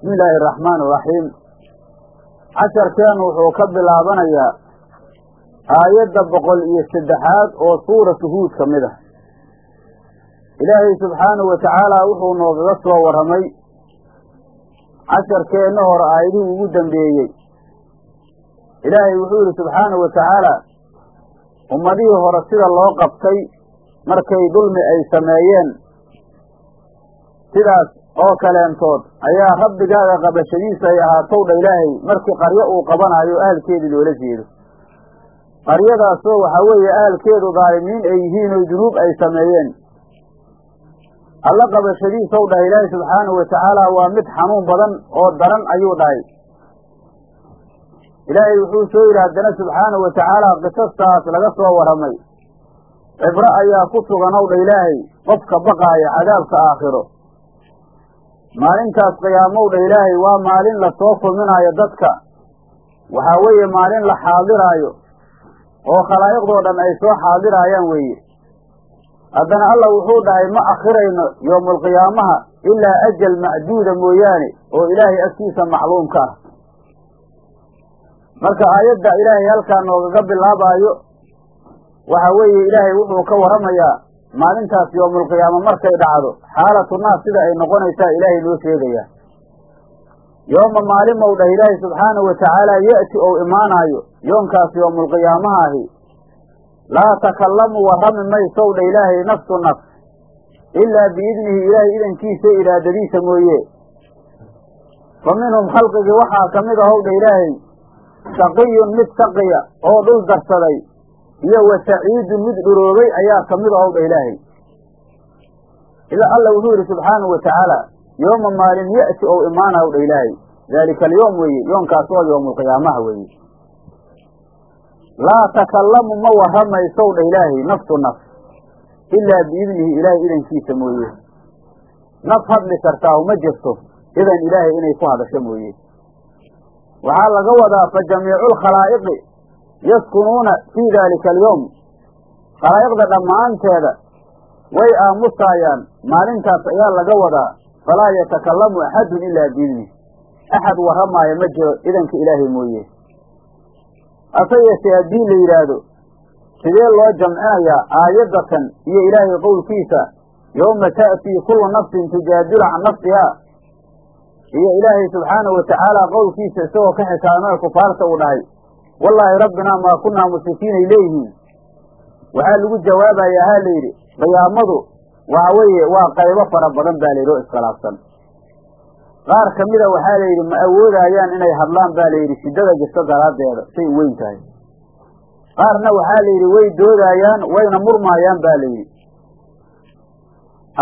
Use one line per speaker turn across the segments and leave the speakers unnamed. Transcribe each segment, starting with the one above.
bismi illaahi araxmaan iraxiim casharkeenu wuxuu ka bilaabanayaa aayadda boqol iyo saddexaad oo suuratu huud ka mid ah. Ilaahay subxaanahu wa tacaala wuxuu noogaga soo warramay casharkeenna hore aayadihii ugu dambeeyey. Ilaahay wuxuu yidhi subxaanahu wa tacaala ummadihii hore sida loo qabtay markay dulmi ay sameeyeen sidaas oo kaleentood. Ayaa rabbigaaga qabashadiisa ay ahaatow dha ilaahay markii qaryo uu qabanaayo ahalkeedii loola jeedo. Qaryadaasoo waxaa weeye ahalkeedu daalimiin ay yihiin oo dunuub ay sameeyeen. Alla qabashadiisaw dhahay ilaahay subxaanahu wa tacaala waa mid xanuun badan oo daran ayuu dhahay. Ilaahay wuxuu soo yidhi haddana subxaanahu wa tacaala qisastaas laga soo warramay cibro ayaa ku suganow dha ilaahay qofka baqaaya cadaabka aakhiro maalintaas qiyaamow dha ilaahay waa maalin la soo kulminaayo dadka. Waxaa weeye maalin la xaadiraayo oo khalaa'iqdoo dhan ay soo xaadiraayaan weeye. Haddana alla wuxuu dhahay ma akhirayno yowmulqiyaamaha ilaa ajal macduuda mooyaane oo ilaahay agtiisa macluumka ah. Marka aayadda ilaahay halkaa noogaga bilaabaayo waxa weeye ilaahay wuxuu ka warramayaa maalintaas yowmulqiyaama markay dhacdo xaalatu naas sida ay noqonaysaa ilaahay noo sheegayaa. Yooma maalimow dhah ilaahay subxaanahu wa tacaala ye'ti ou imaanaayo yoonkaas yowmulqiyaamaha ahi laa takallamu warrami maysow dha ilaahay nafsu nafs ilaa biidnihi ilaahay idankiisa iraadadiisa mooye. Fa minhum khalqigii waxaa ka mid ahow dha ilaahay shaqiyun mid shaqiya oo dhul darsaday iyo wa saciidun mid dhuroobay ayaa ka mid ahow dha ilaahay. Ila alla wuxuu yidhi subxaanahu wa tacaala yooma maalin ya'ti ou imaanaw dha ilaahay. Daalika alyoom weeye yoonkaas oo yowmulqiyaamaha weeye. Laa takallamu ma warramaysow dha ilaahay nafsu nafs ilaa biidnihi ilaahay idankiisa mooye. Naf hadli kartaahu ma jirto idan ilaahay inay ku hadasho mooye. Waxaa laga wadaa fa jamiicu lkhalaa'iqi yaskunuuna fii daalika alyowm khalaa'iqda dhammaanteeda way aamusaayaan. Maalintaas ayaa laga wadaa. Falaa yatakallamu axadun ilaa biidnih axad warramaaya ma jiro idanka ilaahay mooye. Hase yeeshee haddii la yidhaahdo sidee loo jamcinayaa aayaddatan iyo ilaahay qowlkiisa? Yowma ta'tii kullu nafsin tujaadilu can nafsihaa iyo ilaahay subxaanahu wa tacaala qowlkiisa isagoo ka xikaamee kufaarta uu dhahay wallaahi rabbinaa maa kunnaa mushrikiinay leeyihiin. Waxaa lagu jawaabayaa ha la yidhi qiyaamadu waxa weeye waa qaybo fara badan baa layidhi oo iskhilaafsan qaar ka mida waxaa la yidhi ma awoodaayaan inay hadlaan baa layidhi shiddada jirta daraaddeeda say weyn tahay. Qaarna waxaa la yidhi way doodaayaan wayna murmaayaan ba la yidhi.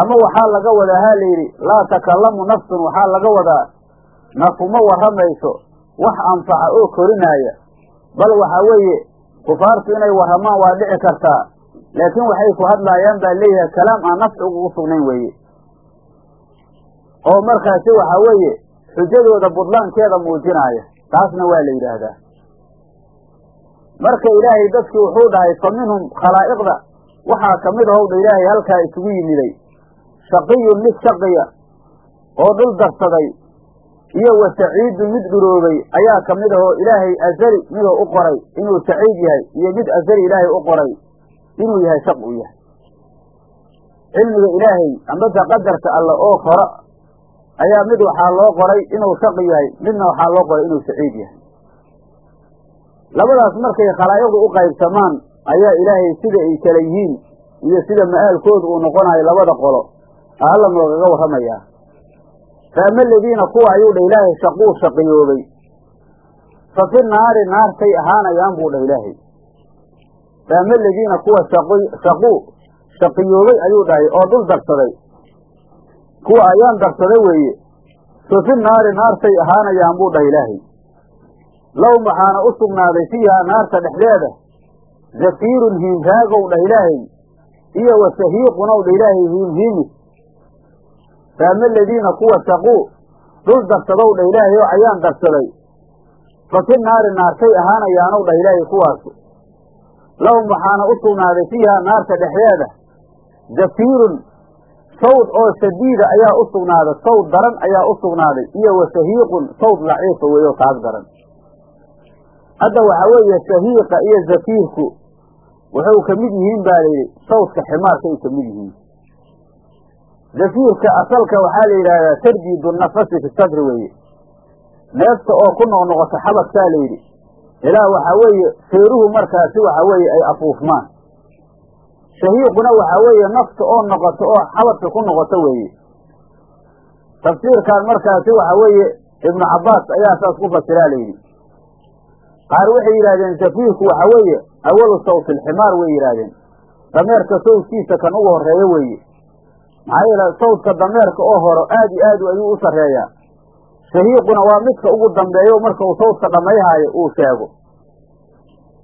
Ama waxaa laga wadaa ha la yidhi laa takallamu nafsun waxaa laga wadaa nafuma warramayso wax anfaca oo korinaaya bal waxaa weeye kufaartu inay warramaan waa dhici kartaa laakiin waxay ku hadlaayaan baa leeyahay kalaam aan nafci ugu sugnayn weeye. Oo markaasi waxaa weeye xujadooda budlaankeeda muujinaaya taasna waa la yidhaahdaa. Marka ilaahay dadkii wuxuu dhahay fa minhum khalaa'iqda waxaa ka mid ahowdha ilaahay halkaa isugu yimiday. Shaqiyun mid shaqiya oo dhul darsaday iyo wa saciidun mid dhuroobay ayaa ka mid ahoo ilaahay azali midoo u qoray? Inuu saciid yahay iyo mid azali ilaahay u qoray inuu yahay shaq u yahay. Cilmiga ilaahay ambase qadarka alle oo hore ayaa mid waxaa loo qoray inuu shaqi yahay midna waxaa loo qoray inuu saciid yahay. Labadaas markay khalaa'iqdu u qaybsamaan ayaa ilaahay sida ay kala yihiin iyo sida ma'aalkoodu uu noqonayo labada qolo alla noogaga warramayaa fa ama aladiina kuwa ayuu dhah ilaahay shaquu shaqiyoobay fa fi naari naartay ahaanayaan buu dhah ilaahay. Fa ama aladiina kuwa shaquu shaqiyoobay ayuu dhahay oo dhul darsaday. Kuwa ayaan darsaday weeye. Fa fi naari naartay ahaanayaan buu dhah ilaahay. Lahum waxaana u sugnaaday fiihaa naarta dhexdeeda zafiirun hiinraagow dhah ilaahay. Iyo wa sahiiqunow dhah ilaahay hiimhiimis fa ama aladiina kuwa shaquu dhul darsadow dhah ilaahay oo ayaan darsaday fa fi naari naartay ahaanayaanow dhah ilaahay kuwaasu lahum waxaana u sugnaaday fiihaa naarta dhexdeeda zafiirun sawd oo shadiida ayaa u sugnaaday sawd daran ayaa u sugnaaday iyo wa shahiiqun sawd laciifa weeyo taag daran hadda waxaa weeye shahiiqa iyo zafiirku wuxuu ka mid yihiin baa layidhi sawdka ximaarka ay ka yihiin zafiirka asalka waxaa la yidhaahdaa tardiidu nafasi fi sadri weeye. Neefta oo ku noqnoqota xabadkaa la yidhi. Ilaa waxaa weeye feeruhu markaasi waxaa weeye ay afuufmaan. Shahiiquna waxaa weeye nafta oo noqoto oo xabadka ku noqoto weeye. Tafsiirkan markaasi waxaa weeye ibnu cabbaas ayaa saas ku fasiraa layidhi qaar waxay yidhahdeen zafiirku waxaa weeye awalu sawti alximaar way yidhaahdeen. Dameerka sawdkiisa kan ugu horreeyo weeye maxaa yeele sawdka dameerka oo horo aad iyo aad ayuu u sarreeyaa. Shahiiquna waa midka ugu dambeeyo marka uu sawdka dhammayhaayo uu sheego.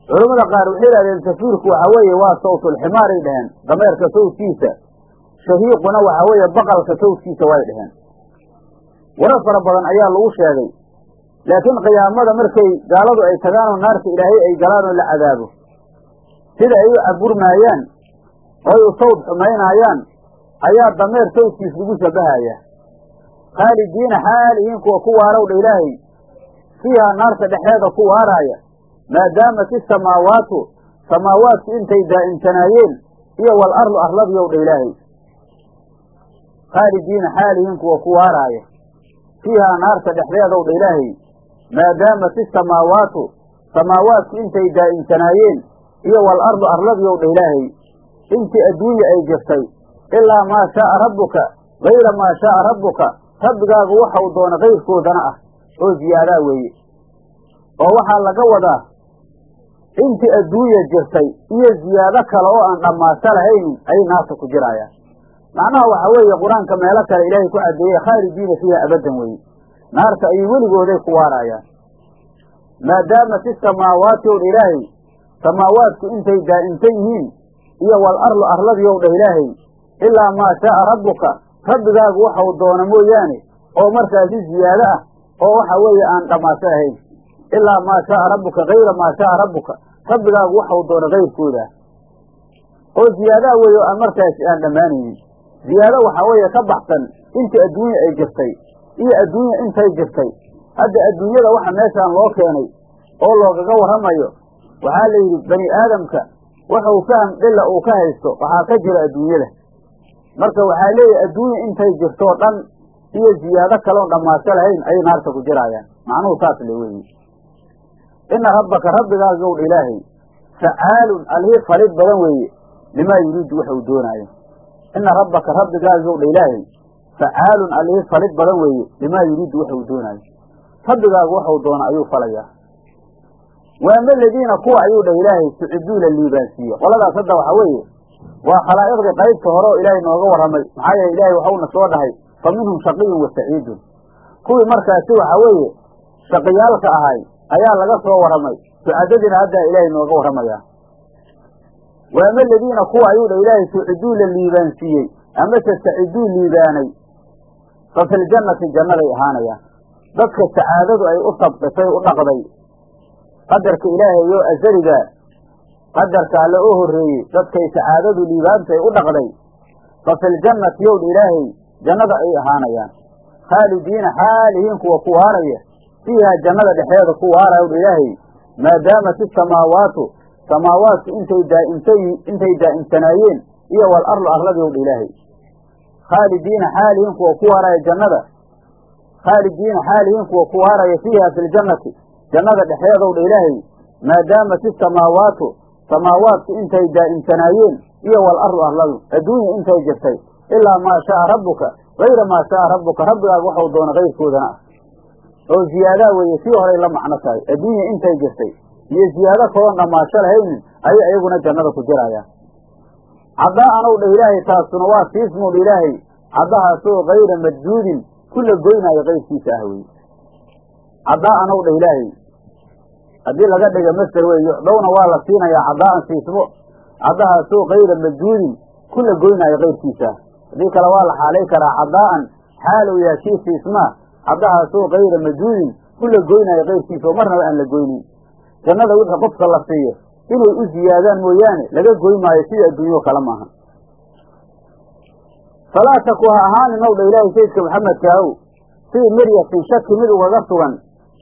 Culammada qaar waxay yidhahdeen safiirku waxaa weeye waa sawtulximaaray dheheen dameerka sawdkiisa. Shahiiquna waxaa weeye baqalka sawdkiisa way dheheen. Warar fara badan ayaa lagu sheegay. Laakiin qiyaamada markay gaaladu ay tagaanoo naarta ilaahay ay galaan oo la cadaabo. Sida ay u caburmaayaan oo ay u sawd xumaynaayaan ayaa dameer sawdkiis lagu shabahayaa khaalidiina xaalihiin kuwa ku waarowdha ilaahay. Fiihaa naarta dhexeeda ku waaraaya maadaamat isamaawaatu samaawaadku intay daa'imsanaayeen iyo wal arlu arladiyowdha ilaahay. Khaalidiina xaalihiin kuwa ku waaraaya fiihaa naarta dhexdeedowdha ilaahay. Maadaamat isamaawaatu samaawaadku intay daa'imsanaayeen iyo wal arlu arladiyowdha ilaahay. Intii adduunya ay jirtay ilaa maa shaaa rabbuka gayra maa shaaa rabbuka rabbigaagu waxau doona kayrkoodana ah. oo ziyaadaa weeye. oo waxaa laga wadaa intii adduunya jirtay iyo ziyaado kale oo aan dhammaato lahaynin ayay naarta ku jiraayaan macnaha waxaa weeye qur'aanka meelo kale ilaahay ku caddeeyey khaalidiina fiiha abaddan weye naarta ayay weligooday ku waaraayaan maadaamat isamaawaati ow dha ilaahay samaawaadku intay daa'imsan yihiin iyo wal arlu arladiyow dhah ilaahay ilaa maa shaaa rabbuka. Rabbigaagu waxau doona mooyaane oo markaasi ziyaado ah oo waxa weeye aan dhammaato ahayn. Ilaa maa shaaa rabbuka kayra maa shaaa rabbuka. Rabbigaagu waxau doona kayrkooda oo ziyaadaa weeye aan markaasi aan dhammaanaynin ziyaado waxaa weeye ka baxsan intii adduunya ay jirtay iyo adduunya intay jirtay. Hadda adduunyada waxa meeshaan loo keenay oo loogaga warramayo waxaa la yidhi bani aadamka wuxuu faham dhilla uu ka haysto waxaa ka jira adduunyada marka waxaa leeyahay adduunya intay jirtoo dhan iyo ziyaado kaloon dhammaato lahayn ayay naarta ku jiraayaan macnuhu saas le weeye ina rabbaka rabbigaagowdha ilaahay facaalun alhii falid badan weeye limaa yuriidu waxa uu doonaayo. Ina rabbaka rabbigaagowdha ilaahay facaalun alihii falid badan weeye limaa yuriidu waxa uu doonaayo. Rabbigaagu waxau doona ayuu falayaa waama aladiina kuwa ayuu dhah ilaahay suciduu la liibaansiiye qoladaas hadda waxaa weeye waa khalaa'iqdii qaybta hore oo ilaahay nooga warramay. Maxaa yeele ilaahay waxauna soo dhahay fa minhum shaqiyun wa saciidun. Kuwii markaasi waxaa weeye shaqiyaalka ahay ayaa laga soo warramay. Sucadadiina haddaa ilaahay nooga warramayaa. Waama aladiina kuwa ayuu dha ilaahay suciduu la liibaansiiyey amase saciduu liibaanay. Fa filjannati jannaday ahaanayaan dadka sacaadadu ay u sabqisay u dhaqday. Qadarka ilaahay oo asaliga qadarka alle oo horreeyey dadkay sacaadadu liibaantay u dhaqday. Fa filjannati yowdha ilaahay jannada ay ahaanayaan. Khaalidiina xaalihiin kuwa ku waaraya. Fiihaa jannada dhexeeda ku waaraya wdha ilaahay. Maadaamat isamaawaatu samaawaadku intay daa'imsan intay daa'imsanaayeen iyo wal arlu arladi wdha ilaahay. Khaalidiina xaalihiin kuwa ku waaraya jannada. Khaalidiina xaalihiin kuwa ku waaraya fiiha fi ljannati jannada dhexeedowdha ilaahay. Maadaamat isamaawaatu samaawaadku intay daa'imsanaayeen iyo wal arlu arladu adduunya intay jirtay ilaa maa shaaa rabbuka gayra maa shaaa rabbuka rabbigaagu waxau doona kayrkoodana ah oo ziyaadaa weeye sii horay la macno tahay adduunya intay jirtay iyo ziyaado kaloon dhammaasho lahaynin ayay iyaguna jannada ku jiraayaan caddaa'anow dha ilaahay taasuna waa siismowdha ilaahay caddahaasoo kayra madduudin kula goynaayo kayrkiisa ah weye caddaa'anow dha ilaahay haddii laga dhiga masder wey yucdowna waa la siinayaa caddaa'an siismo caddahaasoo kayra madduudin kula goynaayo kayrkiisa haddii kale waa la xaalay karaa caddaa'an xaalow yaha kii siismaa caddahaasoo kayra madduudin kula goynaayo kayrkiisa oo marnaba aan la goynin. Jannada wixii qofka la siiyo inay u ziyaadaan mooyaane laga goy maayo sida adduunyo kale maaha falaa taku ha ahaanin ow dha ilaahay sayidka maxamedkaahow fii miryatin shaki mid ugaga sugan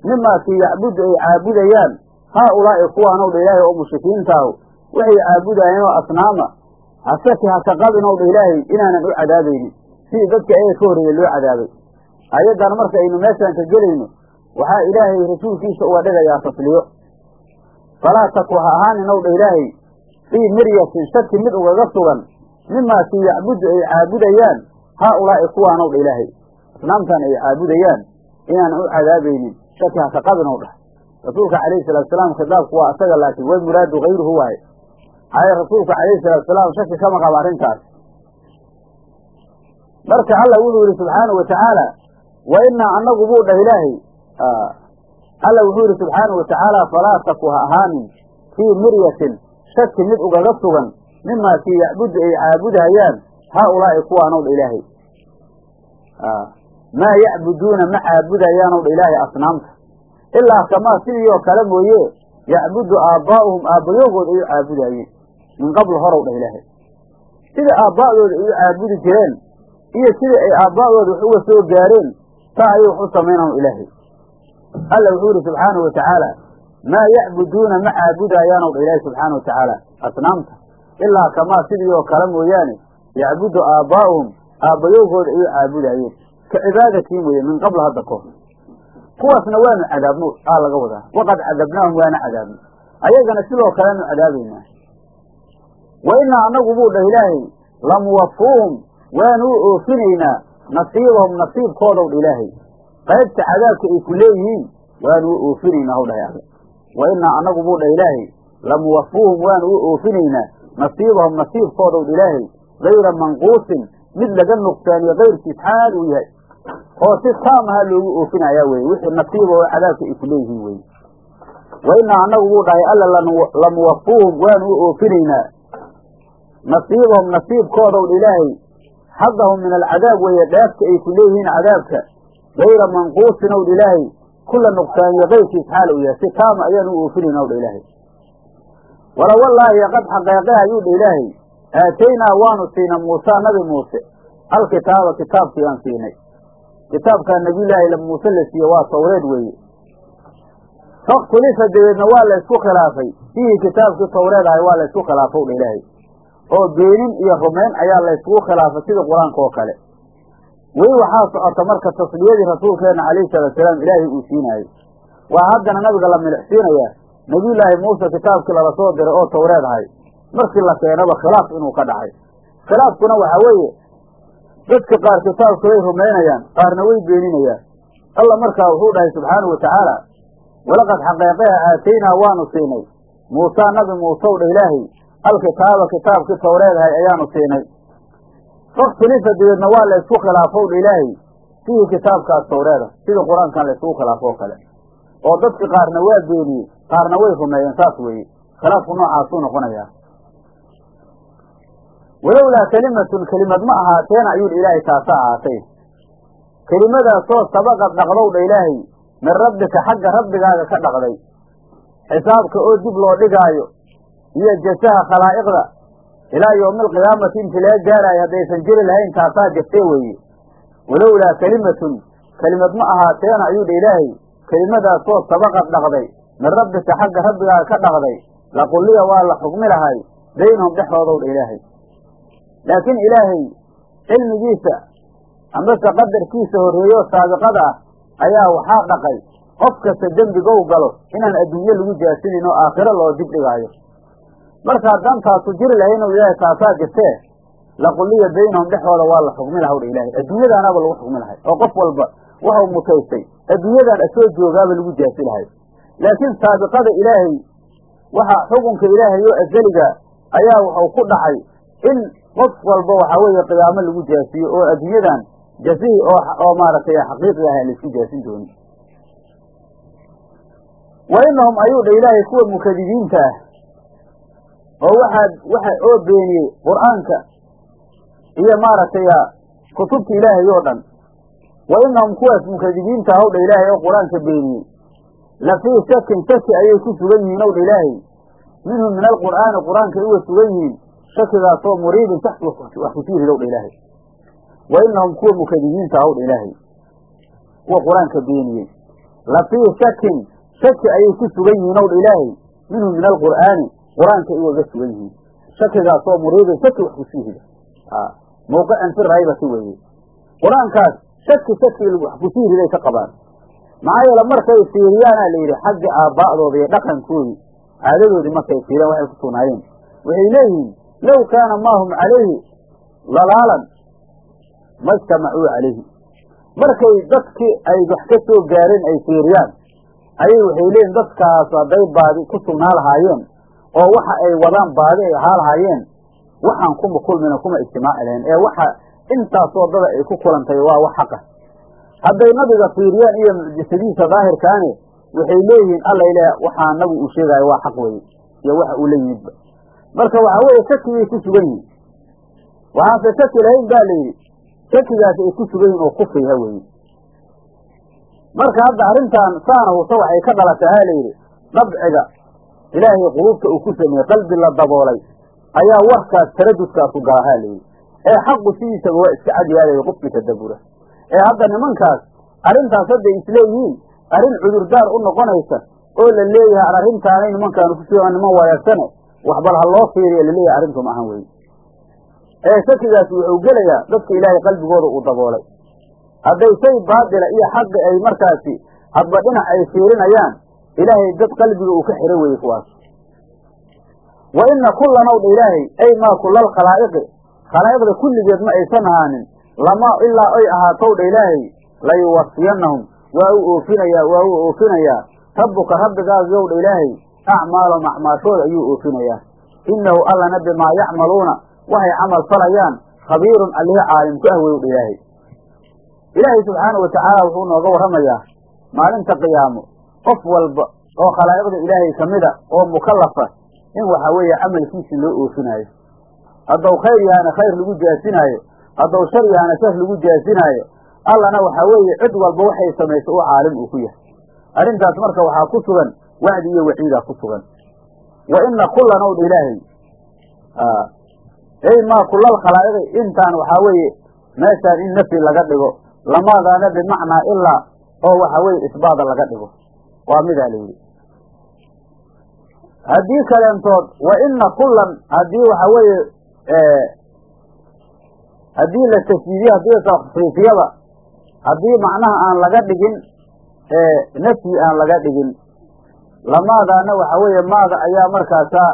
mimaa kii yacbudu ay caabudayaan haa ulaa'i kuwaanow dha ilaahay oo mushrikiintaahu waxay caabudaayeen oo asnaama hasaki ha ka qabin ow dha ilaahay inaanan u cadaabaynin sidii dadka ayaga ka horreeyey loo cadaabay ayaddan marka aynu meeshaan ka gelayno waxaa ilaahay rasuulkiisa uga dhigayaa tasliyo falaa taku ha ahaanin ow dha ilaahay fii miryatin shaki mid ugaga sugan mimaa kii yacbudu ay caabudayaan haa ulaa'i kuwaanow dha ilaahay asnaamtan ay caabudayaan inaanan u cadaabaynin shaki ha ka qabin ow dhah rasuulka calayhi salaatusalaam khitaabku waa asaga laakiin way muraadu hayruhu waaye. Haya rasuulka calayhi salaatusalaam shaki kama qaba arrintaas marka alla wuxuu yihi subxaanau watacaala wa inaa anagu buu dhah ilaahay. Alla wuxuu yihi subxaanau watacaala falaa taku ha ahaanin fii miryatin shaki mid ugaga sugan mimaa kii yacbudu ay caabudahayaan haa ulaa'i kuwaanow dha ilaahay maa yacbuduuna ma caabudayaanow dha ilaahay asnaamta. Ilaa kamaa sidii oo kale mooye yacbudu aabbaa'uhum aabbayogood ay u caabudaayeen. Min qabl horow dhah ilaahay. Sida aabba'dooda ay u caabudi jireen iyo sidai ay aabba'dooda wax uga soo gaareen taa ayay wax u samaynahu ilaahay. Alla wuxuu yihi subxaanau watacaala maa yacbuduuna ma caabudayaanow dha ilaahay subxaana watacaala asnaamta. Ilaa kamaa sidii oo kale mooyaane yacbudu aabbaa'uhum aabbayowgooda ay u caabudaayeen ka cibaadatii mooye min qabl hadda kahor kuwaasna waanu cadaabno aa laga wadaa. Waqad cadabnaahum waana cadaabno ayagana sidoo kalenu cadaabaynaa wa inaa anagu buu dhah ilaahay lamuwafuuhum waanu u oofinaynaa. Nasiibahum nasiibkoodaw dha ilaahay. Qaybta cadaabka ay ku leeyihiin waanu u oofinaynaa haw dhahay alle wa inaa anagu buu dhah ilaahay lamuwafuuhum waanu u oofinaynaa. Nasiibahum nasiibkoodaw dha ilaahay. Gayra manquusin mid laga nuqsaaniyo kayrkiis xaal uu yahay oo si taamaha loogu oofinayaa weye wixii nasiiba oo cadaabka ay ku leeyihiin weye wa inaa annagu buu dhahay alla lamuwafuuhum waanu u oofinaynaa. Nasiibahum nasiibkoodaw dha ilaahay xadahum min alcadaab weeye dheefta ay ku leeyihiin cadaabka. Gayra manquusin ow dha ilaahay kula nuqsaaniyo kayrkiis xaal uu yahay. Si taama ayaanu u oofinayna ow dha ilaahay. Wala wallaahi qad xaqeeqe ayuu dha ilaahay aataynaa waanu siinay muusa nabi muuse. Alkitaaba kitaabkii aan siinay kitaabkaa nabiyulaahi muuse la siiye waa tawreed weeye. Fakhtulifa dabeedna waa la ysku khilaafay. Fiihi kitaabkii tawreed ahay waa la ysku khilaafow dha ilaahay oo beenin iyo rumayn ayaa la yskugu khilaafay sidii qur'aanka oo kale. Weli waxaa socota marka tasliyadii rasuulkeenna calayhi salaatusalaam ilaahay uu siinaayey waa haddana nabiga la milicsiinayaa nebiyullaahi muuse kitaabkii lala soo diray oo tawreed ahay. Markii la keenaba khilaaf inuu ka dhacay. Khilaafkuna waxaa weeye dadka qaar kitaabka way rumaynayaan qaarna way beeninayaan. Alla markaa wuxuu dhahay subxaanau watacaala walaqad xaqeeqeha aataynaa waanu siinay. Muusaa nabi muusew dha ilaahay alkitaaba kitaabkii tawreedahay ayaanu siinay. Fakhtulifa dabeedna waa la ysku khilaafow dha ilaahay fiihi kitaabkaas tawreeda sidii qur'aankan la khilaafo oo kale. Oo dadki qaarna waa beeniyey qaarna way rumeeyeen saas weeye. Khilaafku noocaasuu noqonayaa walowlaa kelimatun kelimad ma ahaateena ayuu ilaahay taasa ahaatay kelimadaasoo sabaqad dhaqdow dha ilaahay min rabbika xagga rabbigaaga ka dhaqday. Xisaabka oo dib loo dhigaayo iyo jasaha khalaa'iqda ilaa yowmi alqiyaamati intii laga gaaraayo haddaysan jiri lahayn taasaa jirtee weeye. Walowlaa kelimatun kelimad ma ahaateena ayuu dha ilaahay kelimadaasoo sabaqad dhaqday min rabbika xagga rabbigaaga ka dhaqday. Laqulliya waa la xugmi lahay baynahum dhexdoodow dha ilaahay laakiin ilaahay cilmigiisa amase qadarkiisa horreeyo saabiqada ah ayaa waxaa dhaqay qof kasta dembigow galo inaan adduunye lagu jaasinayn oo aakhiro loo dib dhigaayo. Marka haddaan taasu jiri lahayn ow ilaahay taasaa jirtee laqulliya baynahum dhexdooda waa la xugmi laha wdha ilaahay adduunyadaanaaba lagu xugmi lahay oo qof walba waxau mutaystay adduunyadan asoo joogaaba lagu jaasi lahay laakiin saabiqada ilaahay waxa xukunka ilaahay oo azaliga ayaa wuxuu ku dhacay in qof walba waxaa weeye qiyaamo lagu jaasiyo oo adduunyadan jasihii oo maaragtay xaqiiqi ah aan la isku jaasin doonin. Wa inahum ayuu dha ilaahay kuwa mukadibiinta ah oo waxaad waxa oo beeniyey qur'aanka iyo maaragtay kutubta ilaahay oo dhan. Wa inahum kuwaas mukadibiinta ah ow dha ilaahay oo qur'aanka beeniyey. La fii shakin shaki ayay ku sugan yihiin ow dha ilaahay. Minhu min alqur'aani qur'aanka uga sugan yihiin shakigaasoo muriibin taxti wax ku sii ilaahay. Wa inahum kuwa mukadibiinta hawdha ilaahay. Kuwa qur'aanka beeniyey la fii shakin shaki ayay ku sugan yihiin owdha ilaahay. Minhu min alqur'aani qur'aanka iyaga sugan yihiin. Shakigaasoo muriiba shaki wax ku sii rida mawqican fi raybati weeye. Qur'aankaas shaki shaki wax ku sii riday ka qabaan. Maxaa yeele markay fiiriyaana la yidhi xagga aabbaa'dooda iyo dhaqankoodii caadadoodii markay fiiriyaan waxay ku waxay leeyihiin low kaana maahum calayhi lalaalan ma ijtamacuu calayhi markay dadkii ay wax ka soo gaareen ay fiiriyaan ayay waxay leeyihiin dadkaas hadday baadi ku sugnaa lahaayeen oo waxa ay wadaan baadi ay ahaa lahaayeen waxaan kuma kulmina kuma ijtimaaci lahayn ee waxa intaas waddada ay ku kulantay waa wax xaqa hadday nabiga fiiriyaan iyo mucjisadiisa daahirkaane waxay leeyihiin alla ile waxaa nabigu uu sheegaayo waa xaq weye iyo waxa uu la yimidba marka waxaa weeye shakigay ku sugan yihiin waxaanse shaki lahayn ba la yidhi shakigaas ay ku sugan yihiin oo kufriha weye marka hadda arrintan saana husa waxay ka dhalatay ha la yidhi dabciga ilaahay quluubta uu ku sameeyey qalbi la daboolay ayaa warkaas taradudkaasu gala ha la yidhi. Ee xaqu sidiisaba waa iska cadyaadaya qofkii tadabura ee hadda nimankaas arrintaas hadday isleeyihiin arrin cudurdaar u noqonaysa oo la leeyahay an arrintaanay nimankaanu ku niman wanaagsanne waxbal ha loo fiiriya la leeyahay arrintu ma ahan weye ee shakigaas wuxuu gelayaa dadka ilaahay qalbigooda uu daboolay. Hadday shay baatila iyo xaqi ay markaasi hadba dhinac ay fiirinayaan ilaahay dad qalbiga uu ka xiro weye kuwaas. Wa ina kullan ow dha ilaahay ay maa kulal khalaa'iqi. Khalaa'iqda kulligeed ma aysan ahaanin lamaa ilaa ay ahaatow dha ilaahay layuwafiyannahum waa u oofinayaa waa u oofinayaa rabbuka rabbigaagiyow dha ilaahay acmaalahum acmaashooda ayuu oofinayaa innahu allana bimaa yacmaluuna waxay camal falayaan khabiirun allihi caalim ku ah wey ilaahay. Ilaahay subxaanau watacaala wuxuu nooga warramayaa maalinta qiyaamo. Qof walba oo khalaa'iqda ilaahay ka mida oo mukallafa in waxa weeye camalkiisi loo oofinaayo haddau khayr yahana khayr lagu jaasinaayo haddau shar yahana shar lagu jaasinaayo allana waxaa weeye cid walba waxay samayso u caalim uu ku yahay. Arrintaas marka waxaa ku sugan wacdi iyo waciidaa ku sugan. Wa ina kullan ow dha ilaahay ey maa kulal khalaa'iqi intaan waxaa weeye meeshaan in nafyi laga dhigo lamaadaana bimacnaa ilaa oo waxaa weeye isbaada laga dhigo. Waa midaa la yidhi. Haddii kaleentood wa ina kullan haddii waxa weeye haddii la tasjiidiyo haddii takfiifiyada haddii macnaha aan laga dhigin nafyi aan laga dhigin lamaadaana waxa weeye maada ayaa markaasa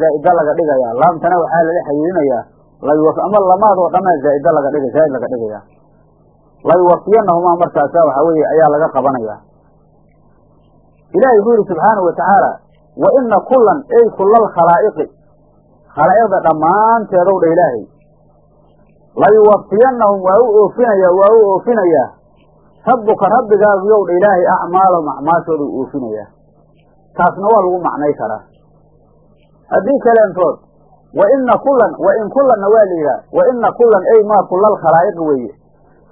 zaa'ida laga dhigaya. Laamtana waxaa lala xiriirinayaa ama lamaadoo dhamaa zaa'ida laga dhiga zaa'id laga dhigaya layuwafiyanahumaa markaasa waxaa weeye ayaa laga qabanaya ilahi wuxuu yihi subxaanau watacaala wa ina kullan ey kulal khalaa'iqi. Khalaa'iqda dhammaanteedow dha ilaahay. Layuwafiyannahum waa u oofinaya waa u oofinayaa rabbuka rabbigaagiyow dha ilaahay acmaalahum acmaashooda u oofinayaa taasna waa lagu macnay karaa. Haddii kaleentood wa ina kullan wa in kullanna waa la yidhaha wa ina kullan ey maa kulal khalaa'iqi weeye.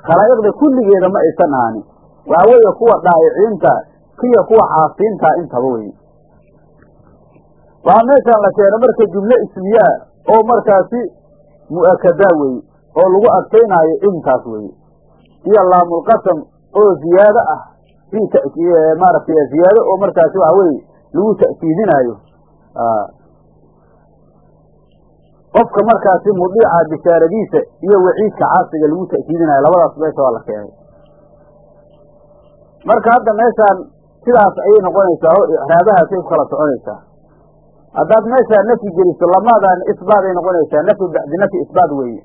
Khalaa'iqda kulligeeda ma aysan ahaanin. Waxa weeye kuwa dhaayiciinta kiyo kuwa caasiintaa intaba weye waxaa meeshaan la keena marka jumlo ismiyaa oo markaasi mu'akadaa weye oo lagu adkaynaayo intaas weye iyo laamulqasam oo ziyaado ah. Fii maaragtay ziyaado oo markaasi waxa weye lagu ta'kiidinaayo qofka markaasi mudiica bishaaradiisa iyo waciidka caasiga lagu ta'kiidinayo labadaas meesha waa la keenay. Marka hadda meeshaan sidaas ayay noqonaysaa oo icraabahaasay ku kala soconaysaa. Haddaad meeshaa nafyi geliso lamaadaan isbaaday noqonaysaa nafyi bacdi nafyi isbaad weeye.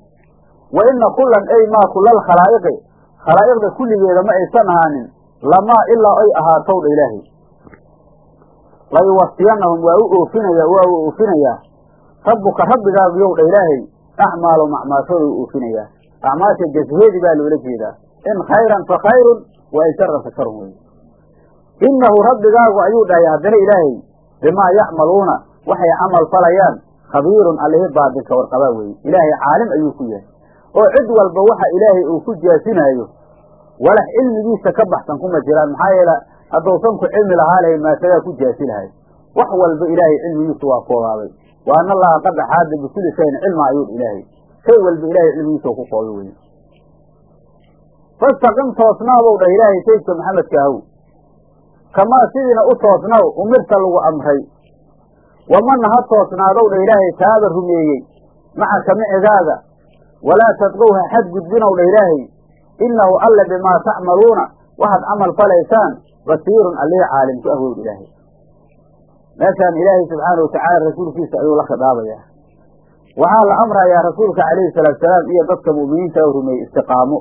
Wa ina kullan ey maa kulal khalaa'iqi khalaa'iqda kulligeeda ma aysan ahaanin lamaa ilaa ay ahaatow dha ilaahay layuwafiyannahum waa u oofinaya waa u oofinayaa rabbuka rabbigaagiyow dha ilaahay acmaalum acmaashooda u oofinayaa acmaasha jasheedi baa loola jeedaa. In khayran fa khayrun wa in sharan fa sharun weye innahu rabbigaagu ayuu dhahay haddana ilaahay bimaa yacmaluuna waxay camal falayaan khabiirun allihi baadinka warqabaa weeye. Ilaahay caalim ayuu ku yahay. Oo cid walba waxa ilaahay uu ku jaasinaayo walax cilmigiisa ka baxsan kuma jiraan. Maxaa yeele haddausan ku cilmi lahaa lahayn maasagaa ku jaasi lahay wax walba ilaahay cilmigiisu waa koobaabay wa ana allaha qad axaada bikulli shayin cilma ayuu ilaahay. Shay walba ilahay cilmigiisa ku koobay weye fastaqim toosnaabow dhah ilaahay saydka maxamedka ahow kamaa sidiina u toosnaw umirta lagu amray. Wamana ha toosnaadow dha ilaahay taaba rumeeyey. Macaka micigaaga walaa tadqow ha xadgudbinow dha ilaahay. Innahu alle bimaa tacmaluuna. Waxaad camal falaysaan basiirun allihii caalimku ah wowdha ilaahay. Meeshaan ilaahay subxaana watacaala rasuulkiisa ayuu la khidaabayaa waxaa la amrayaa rasuulka calayhi salaatusalaam iyo dadka mu'miniinta oo rumeeyey istiqaamo.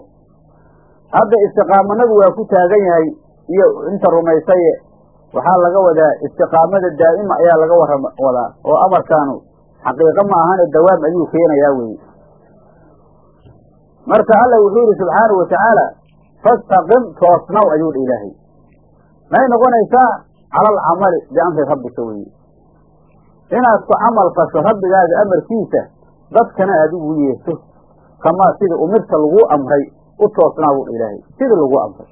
Hadda istiqaamanadu waa ku taagan yahay iyo inta rumaysaye waxaa laga wadaa istiqaamada daa'ima ayaa laga wara wadaa oo amarkaanu xaqiiqo ma ahane dawaam ayuu keenayaa weye marka alla wuxuu yidhi subxaanau watacaala fastaqim toosnaw ayuu dha ilaahay may noqonaysaa cala alcamali biamri rabbika weye inaad ku camal fasho rabbigaaga amarkiisa dadkana aad ugu yeeso kamaa sidii umirta laguu amray u toosnaa buu dha ilaahay. Sidii laguu amray.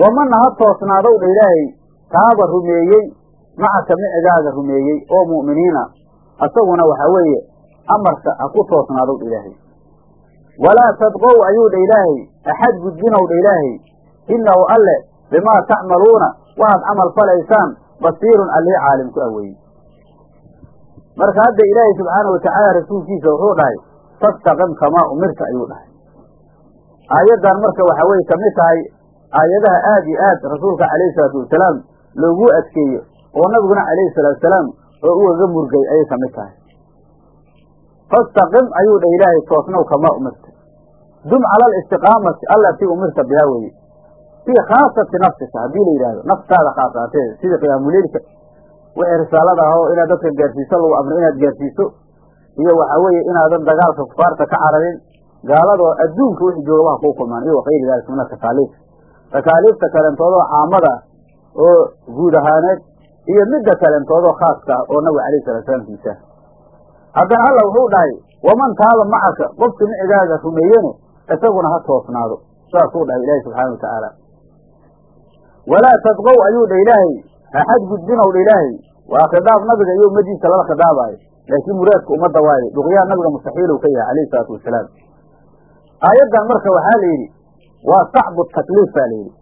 Wamana ha toosnaadow dha ilaahay taaba rumeeyey macaka micigaaga rumeeyey oo mu'miniina. Asaguna waxaa weeye amarka ha ku toosnaadow dha ilaahay. Walaa tadqow ayuu dha ilaahay. Axad gudbinow dha ilaahay. Innahu alle bimaa tacmaluuna waxaad camal falaysaan basiirun allihii caalimku ah weeye marka hadda ilaahay subxaanau watacaala rasuulkiisa wuxuu dhahay fastaqim kamaa umirta ayuu dhahay aayaddan marka waxa weye ka mid tahay aayadaha aad iyo aad rasuulka calayhi salaatu wasalaam loogu adkeeyo oo nabiguna calayhi salaatu wasalaam oo ugaga murgay ayay ka mid tahay fastaqim ayuu dhah ilaahay toosnow kamaa umirta dum cala alistiqaamati allatii umirta bihaa weye fii khaasati nafsika haddii la yidhahdo naftaada khaasaateeda sidii qiyaamuleylka wixii risaalada ah oo inaad dadka gaarsiiso lagu amray inaad gaarsiiso iyo waxaa weeye inaadan dagaalka kufaarta ka cararin gaaladoo adduunka wixii jooga waha kuu kulmaan iyo wakayri daalika min atakaaliif takaaliifta kaleentoodoo caamada oo guud ahaaneed iyo midda kaleentoodoo khaaska oo nabiga alayh salatu salaamkiisa haddana alla wuxuu dhahay waman taaba macaka qofki micigaaga rumeeyene isaguna ha toosnaado saasuu dhahay ilaahi subxaana watacaala walaa tadqow ayuu dha ilaahay ha xadgudbinow dha ilaahay waa khidaab nabiga iyo ummadiisa lala khidaabaayo laakiin muraadka ummadda waaye duqyaan nabiga mustaxiilow ka yahay alayhi salaatu wasalaam aayaddan marka waxaa la yidhi waa sacbu takliif baa la yidhi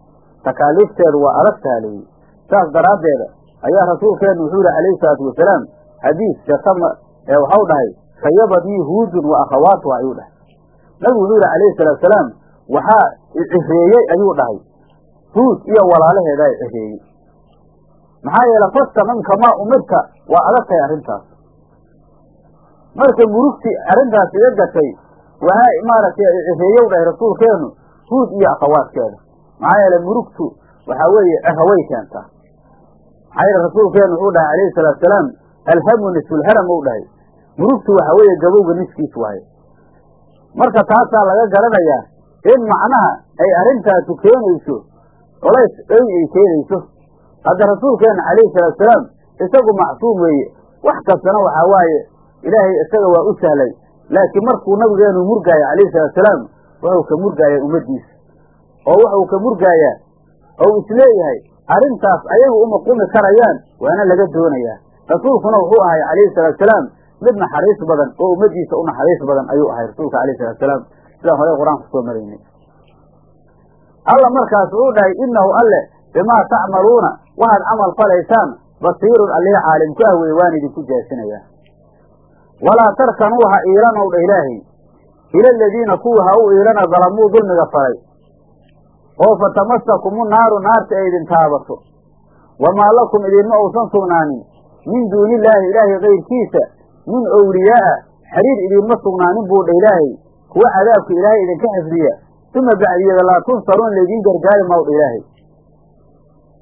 takaaliifteedu waa adagtaa la yidhi saas daraaddeeda ayaa rasuulkeennu wuxuu yihi calayhi salaatu wasalaam xadiis sheekama ee waxau dhahay khayabadnii huudun wa akhawaatuha ayuu dhahay nabigu wuxuu yihi calayhi salaatu wasalaam waxaa icireeyey ayuu dhahay huud iyo walaalaheedaa icireeyey maxaa yeele fastaqim kamaa umirta waa adag tahay arrintaas. Marka murugti arrintaas iga gatay waxaa maaragtay icireeyow dhahay rasuulkeennu huud iyo akhawaadkeeda. Maxaa yeele murugtu waxaa weeye ehaway keentaa. Maxaa yeele rasuulkeennu wuxuu dhahay calayhi salaatu salaam alhamu nisfulharam ou dhahay. Murugtu waxa weeye gabowga niskiis waaye. Marka taasaa laga garanayaa in macnaha ay arrintaasu keenayso colays oyn ay keenayso hadda rasuulkeenna calayhi salaatu salaam isagu macsuum weeye. Wax kastana waxaa waaye ilaahay isaga waa u sahlay. Laakiin markuu nabigeenu murgaaya calayhi salaatu salaam wuxuu ka murgaayaa ummaddiisa oo wuxuu ka murgaayaa ou is leeyahay arrintaas ayagu uma qumi karayaan waana laga doonayaa. Rasuulkuna wuxuu ahay calayhi salaatu salaam mid naxariis badan oo ummaddiisa u naxariis badan ayuu ahay rasuulka alayhi salatu salaam. Sidaan horey qur'aanka ku soo maraynay alla markaas wuxuu dhahay innahu alle bimaa tacmaluuna waxaad camal falaysaan basiirun allihii caalimku ah weye waan idinku jaasinayaa walaa tarkanuu ha iilanow dha ilaahay. Ila aladiina kuwa ha u iilana dalamuu dulmiga falay. Oo fatamasakumu naaru naarta ay idin taabato. Wamaa lakum idinma uusan sugnaanin. Min duuni illaahi ilaahay kayrkiisa min owliyaa'a xiriir idinma sugnaanin buu dha ilaahay. Kuwa cadaabka ilaahay idinka xifdiya uma bacdiyada laa tunsaruun laydin gargaari maw dha ilaahay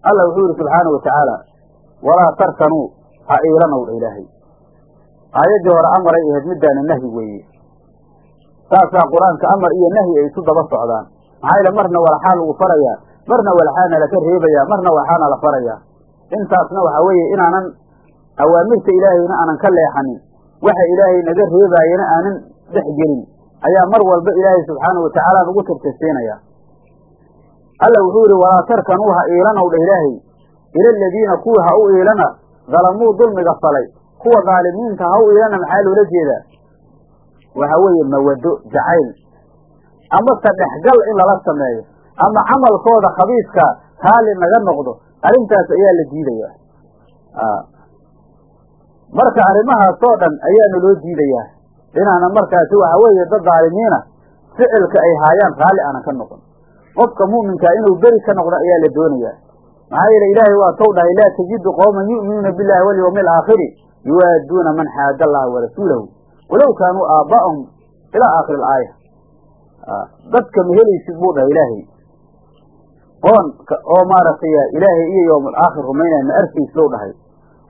alla wuxuu yidhi subxaana wa tacaala walaa tarkanuu ha iilanow dha ilaahay aayaddii hore amaray ahayd middaana nahyi weeye saasaa qur'aanka amar iyo nahyi ay isu daba socdaan maxaa yaele marna walaxaa lagu farayaa marna walaxaana laka reebayaa marna waxaana la farayaa intaasna waxaa weeye inaanan awaamirta ilaahayna aanan ka leexanin waxa ilaahay naga reebaayana aanan dhex gelin ayaa mar walba ilaahay subxaana wa tacaala nagu tirtirsiinaya alla wuxuu yidhi walaa tarkanuu ha iilanow dha ilaahay. Ila aladiina kuwa ha u iilana dalamuu dulmiga falay. Kuwa daalimiinta ha u iilana maxaa loola jeedaa? Waxaa weeye mawado jacayl. Amase dhexgal in lala sameeyo ama camalkooda khabiiska raali naga noqdo arrintaas ayaa la diidayaa. Marka arrimahaasoo dhan ayaana loo diidayaa inaana markaasi waxa weeye dad dhaalimiina ficilka ay haayaan raalli aanan ka noqon. Qofka mu'minkaa inuu beri ka noqdo ayaa la doonayaa. Maxaa yeele ilaahay waa tow dhahay laa tajidu qowman yu'minuuna billahi walyawmi alaakhiri yuwaaduuna man xaada allaha warasuulahu walow kaanuu aabba'ahum ilaa aakhiri alaaya dadka ma helaysid buu dhahay ilaahay. Oon oo maaragtay ilaahay iyo yowmal aakhir rumaynaya ma arkaysow dhahay.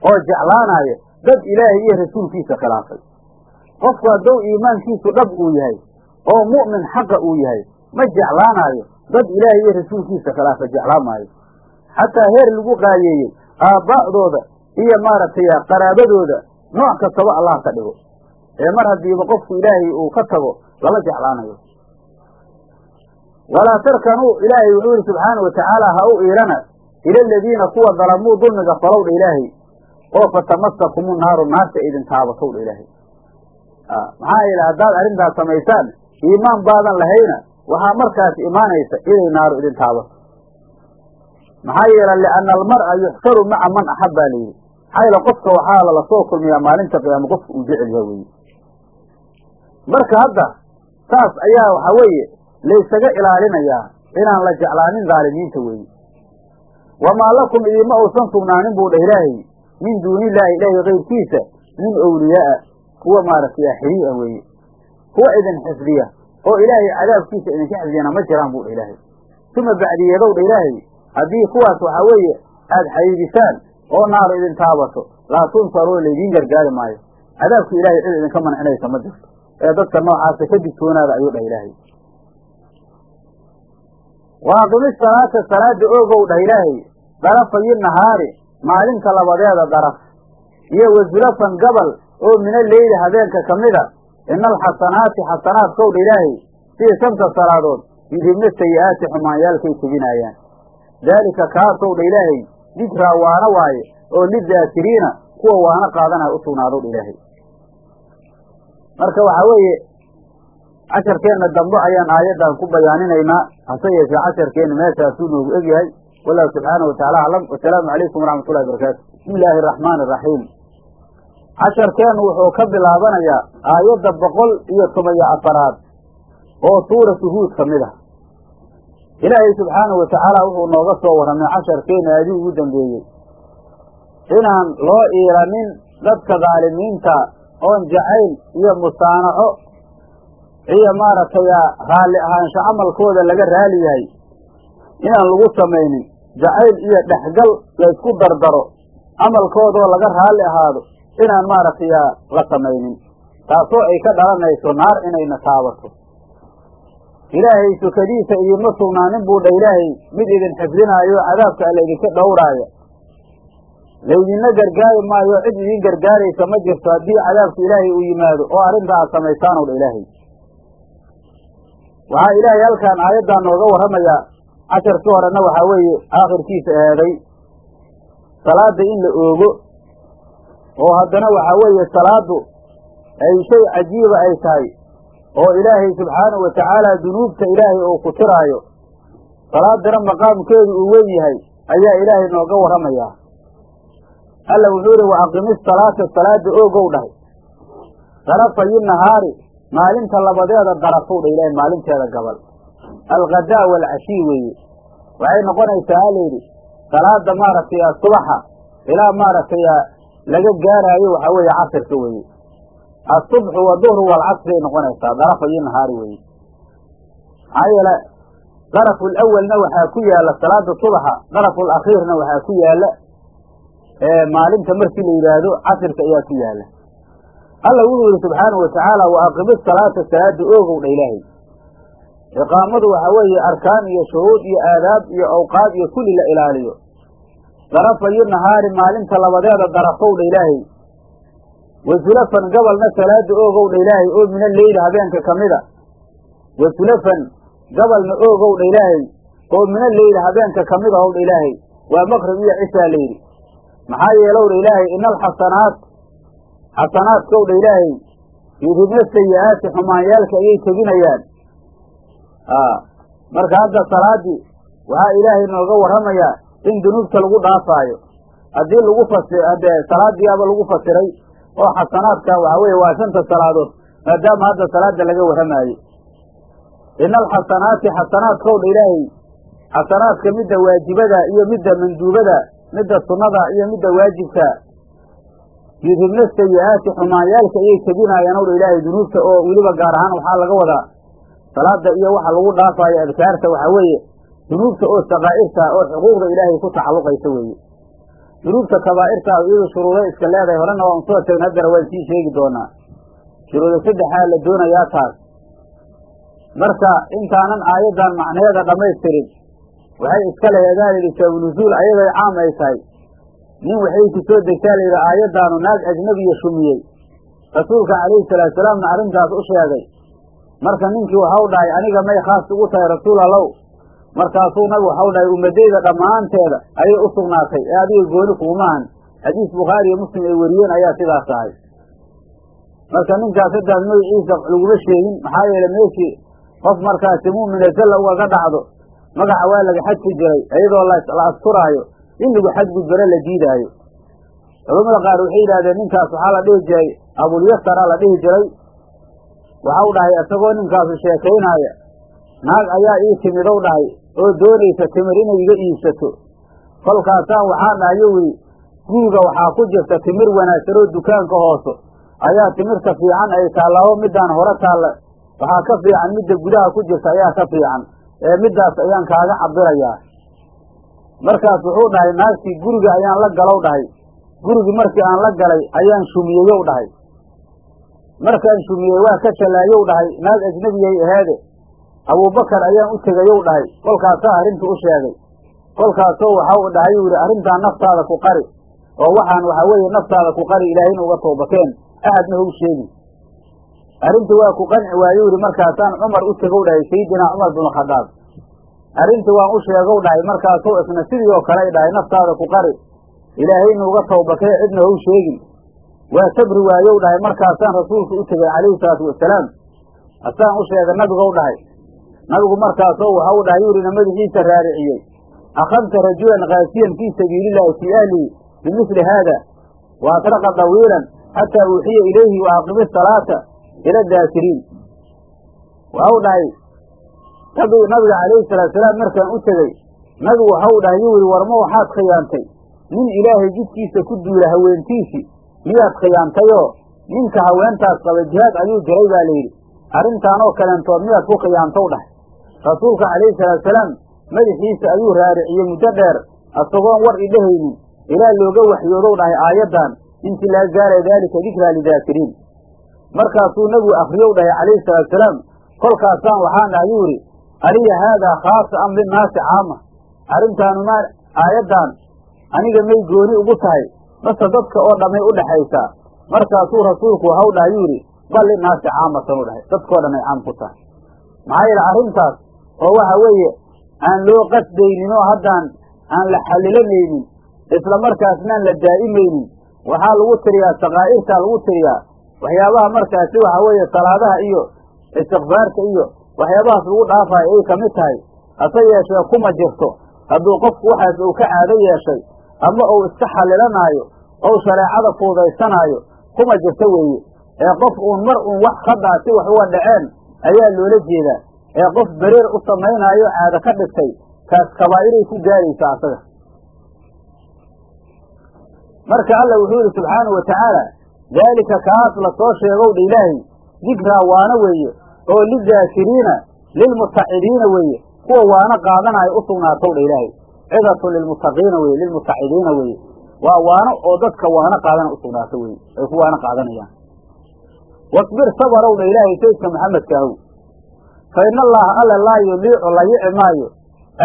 Oo jeclaanaya dad ilaahay iyo rasuulkiisa khilaafay qofku hadduu iimaankiisu dhab uu yahay oo mu'min xaqa uu yahay. Ma jeclaanaayo? Dad ilaahay iyo rasuulkiisa khilaafa jeclaan maayo xataa heer lagu qaayeeyey aabbaa'dooda iyo maaragtay qaraabadooda nooc kastaba allah ka dhigo. Ee mar haddiiba qofku ilaahay uu ka tago lama jeclaanayo. Walaa tarkanuu ilaahay wuxuu yihi subxaana wa tacaala ha u iirana ila aladiina kuwa dalamuu dulmiga falowdha ilaahay oo fatamasakumu naaru naarta idin taabatowdha ilaahay maxaa yeele haddaad arrintaas samaysaan iimaan baadan lahayna waxaa markaas imaanaysa inay naaru idin taabato maxaa yeele lianna almar'a yuxsaru maca man axab baa layidhi maxaa yeele qofka waxaa lala soo kulmiyaa maalinta qiyaama qofka uu jecel yaha weye marka hadda saas ayaa waxa weeye laysaga ilaalinayaa inaan la jeclaanin dhaalimiinta weeye. Wamaa lakum idiima uusan sugnaanin buu dhah ilaahay min duuni illaahi ilaahi kayrkiisa min awliyaaa kuwa maaragtay xiriir ah weeye. Kuwa idin xifdiya. Oo ilaahay cadaabkiisa idinka xifdiyana ma jiraan buu dha ilaahay uma bacdiyeedow dha ilaahay. Haddii kuwaas waxaa weeye aada xayiidisaan oo naaru idin taabato laa tunsaruu laydiin gargaari maayo. Cadaabka ilaahay cid idinka mancinaysa ma jirto. Ee dadka noocaasa ka digtoonaada ayuu dhah ilaahay. Wa aqimi salaata salaada oogow dhah ilaahay. Darafayi nahaari. Maalinta labadeeda daraf. Iyo wasulafan gabal oo mina leyli habeenka ka mida ina alxasanaati xasanaadkow dha ilaahay sida shanta salaadood yudhibna sayi'aati xumaanyaalkay tebinaayaan daalika kaasow dha ilaahay dikraa waana waaye oo lidaakiriina kuwa waana qaadanaya u sugnaadow dha ilaahay. Marka waxaa weeye casharkeenna dambe ayaan aayaddan ku bayaaninaynaa hase yeeshee casharkeenna meeshaasuu noogu egyahay. Wallahu subxaana wa taala aclam. Wasalaamu calaykum waraxmat ullahi barakaatu bismi illaahi araxmaani araxiim casharkeennu wuxuu ka bilaabanayaa aayadda boqol iyo toban-iyo afaraad oo suuratu huud ka mid ah. Ilaahay subxaanahu wa tacaala wuxuu nooga soo warramay casharkeenna aadii ugu dambeeyey. Inaan loo iiranin dadka dhaalimiinta oon jacayl iyo musaanaco iyo maaragtay raalli ahaansho camalkooda laga raali yahay. Inaan lagu samaynin jacayl iyo dhexgal laysku dardaro camalkoodoo laga raalli ahaado inaan maaragtay la samaynin. Taasoo ay ka dhalanayso naar inayna taabato. Ilaahay sukadiisa idiinma sugnaanin buu dha ilaahay mid idin xifdinaayo cadaabka alla idinka dhowraaya laydinna gargaari maayo cid idiin gargaaraysa ma jirto haddii cadaabka ilaahay uu yimaado oo arrinta aad samaysaanow dha ilaahay. Waxaa ilaahay halkaan aayaddaa nooga warramayaa casharkii horena waxaa weeye aakhirkiisa eeday. Salaadda in la oogo oo haddana waxaa weeye salaaddu ay shay cajiiba ay tahay oo ilaahay subxaanahu wa tacaala dunuubta ilaahay uu ku tiraayo salaadana maqaamkeedu uu weyn yahay ayaa ilaahay nooga warramayaa alla wuxuu yihi wa aqimi salaata salaada oogow dhahay. Darafayi nahaari maalinta labadeeda darafow dha ilaahay maalinteeda gabal. Alghadaa waalcashii weeye. Waxay noqonaysaa halayidhi salaada maaragtay subaxa ilaa maaragtay laga gaaraayo waxaa weeye casirka weeye. Asubxu waduhru waalcasri ay noqonaysaa darafayi nahaari weeye. Maxaa yeele darafu lawalna waxaa ku yaalla salaada subaxa darafu lakhiirna waxaa ku yaalla maalinta markii la yidhaahdo casirka ayaa ku yaalla alla wuxuu yihi subxaanahu watacaala wa aqimi salaata salaada oogow dha ilaahay. Iqaamadu waxaa weeye arkaan iyo shuruud iyo aadaab iyo awqaad iyo kulli la ilaaliyo darafayi nahaari maalinta labadeeda darafow dha ilaahay. Wasulafan gabalna salaada oogow dha ilaahay oo mina leyli habeenka ka mida. Wasulafan gabalna oogow dha ilaahay oo mina leyli habeenka ka mid ahow dha ilaahay. Waa maqrib iyo cishaa layidhi maxaa yeelow dha ilaahay? Ina alxasanaat xasanaadkow dha ilaahay yudhibna sayi-aati xumaanyaalka ayay teginayaan. Marka hadda salaadii waxaa ilaahay nooga warramayaa in dunuubta lagu dhaafaayo. Haddii lagu fasi hadee salaadiiaba lagu fasiray oo xasanaadka waxaa weye waa shanta salaadood maadaama hadda salaada laga warramaayo ina alxasanaati xasanaadkowdha ilaahay xasanaadka midda waajibada iyo midda manduubada midda sunnada iyo midda waajibka yudhibna sayi-aati xumaanyaalka ayay tebinaayaan owdha ilaahay dunuubta oo weliba gaar ahaan waxaa laga wadaa. Salaada iyo waxa lagu dhaafaayo adkaarta waxaa weeye dunuubta oo sakaa'irta oo xuquuqda ilaahay ku tacalluqaysa weeye. Dunuubta kabaa'irta iyadu shuruudo iska leedahay horena waan soo tegn haddana waan sii sheegi doonaa. Shuruudo saddexaa la doonayaa taas. Marka intaanan aayaddan macnaheeda dhammaystirin waxay iska leheedaan yidhi sabanuzuul ayaday caam ay tahay. Nin waxay ku soo degtaa layidhi aayaddaanu naag ajnabiya shumiyey rasuulka calayhi salaatusalaamna arrintaas u sheegay. Marka ninkii waxau dhahay aniga may khaas ugu tahay rasuul allow markaasuu nabi waxau dhahay ummadayda dhammaanteeda ayay u sugnaatay. Ee adiga gooni kugumahan xadiis bukhaari iyo muslim ay weriyeen ayaa sidaas ahay marka ninkaas haddaas magaciisa laguma sheegin maxaa yeele meeshii qof markaasi mu'mina zalla ugaga dhacdo magaca waa laga xadfi jiray iyadoo la asturaayo in lagu xadgudbaro la diidaayo. Culamada qaar waxay yidhahdeen ninkaas waxaa la dhihi jiray abulyasara la dhihi jiray. Waxau dhahay isagoo ninkaasu sheekaynaaya naag ayaa ii timidow dhahay oo doonaysa timir inay iga iibsato. Kolkaasaan waxaa dhahayo weli guriga waxaa ku jirta timir wanaagsan oo dukaanka hooso. Ayaa timirta fiican ay taallabo middaan hore taalla. Waxaa ka fiican midda gudaha ku jirta ayaa ka fiican. Ee middaas ayaan kaaga cabirayaa markaas wuxuu dhahay naagtii guriga ayaan la galow dhahay. Gurigii markii aan la galay ayaan shumiyeyow dhahay. Markaan shumiyey waa ka jalaayow dhahay. Naag ajnabiyay aheede abuubakar ayaan u tegayow dhahay. Kolkaasaa arrinta u sheegay. Kolkaasoo waxau dhahay uu yidhi arrintaan naftaada ku qari. Oo waxaan waxaa weeye naftaada ku qari ilaahayna uga toobakeen ahadna hau sheegi. Arrinta waa ku qanci waayo yidhi markaasaan cumar u tegow dhahay sayidinaa cumar binu khadaab. Arrinta waan u sheegow dhahay markaasoo isna sidii oo kale ay dhahay naftaada ku qari. Ilaahayna uga toobakee cidna hau sheegin. Waa sabri waayow dhahay markaasaan rasuulka u tegay calayhi salaatu wasalaam asaan u sheegay nabigow dhahay nabigu markaasoo waxau dhahay yurina madaxiisa raariciyey. Akhadta rajulan kaasiyan fii sabiilillahi fii ahlihi bimithli haada wa atraqa dawiilan xataa uuxiya ilayhi wa aqimi salaata ila daakiriin waxau dhahay nabiga calayhi salaatusalaam markaan u tegey nabigu waxau dhahay yuu yidhi warma waxaad khiyaantay? Nin ilaahay jidkiisa ku duula haweentiisii miyaad khiyaantayoo? Ninka haweentaas qaba jihaad ayuu jiray baa layidhi arrintaanoo kaleentood miyaad ku khiyaantow dhahay rasuulka calayhi salaatusalaam madaxiisa ayuu raariciyey muddo dheer isagoon war idhahaynin. Ilaa looga waxyoodow dhahay aayaddan intii laga gaaraya daalika dikraa lidaakiriin. Markaasuu nebigu akriyow dhahay calayhi salaatusalaam kolkaasaan waxaan dhahay yuu yidhi aliya haadaa khaasa am linnaasi caama. Arrintaanu ma aayaddan aniga may gooni ugu tahay mase dadka oo dhammay u dhexaysaa markaasuu rasuulku waxau dhahay yuu yidhi bal linnaasi caamatan u dhahay dadkoo dhan ay caam ku tahay. Maxaa yeele arrintaas oo waxa weeye aan loo qasdaynin oo haddaan aan la xalilanaynin isla markaasnaan la daa'imaynin waxaa lagu tiriyaa sakaa'irtaa lagu tiriyaa waxyaabaha markaasi waxa weeye salaadaha iyo istikfaarta iyo waxyaabahaas lagu dhaafayo ay ka mid tahay hase yeeshee kuma jirto. Hadduu qofku waxaas uu ka caado yeeshay ama uu iska xalilanaayo ou shareecada fuudaysanaayo kuma jirto weeye. Ee qof uun mar uun wax khadaa si wax uga dhaceen ayaa loola jeedaa ee qof bereer u samaynaayo caado ka dhigtay kaas kabaa'iray ku gaaraysaa asaga. Marka alla wuxuu yidhi subxaanahu wa tacaala daalika kaas la soo sheegow dha ilaahay dikraa waana weeye oo lidaakiriina lilmutacidiina weeye kuwa waana qaadanaayo u sugnaatow dha ilaahay. Cidatu lilmuttaqiina weye lilmutacidiina weeye. Waa waano oo dadka waano qaadana usugnaato weye ay ku waano qaadanayaan. Wasbir sabarow dha ilaahay sayidka maxamedka ahow fa ina allaha alla laa yudiicu la yici maayo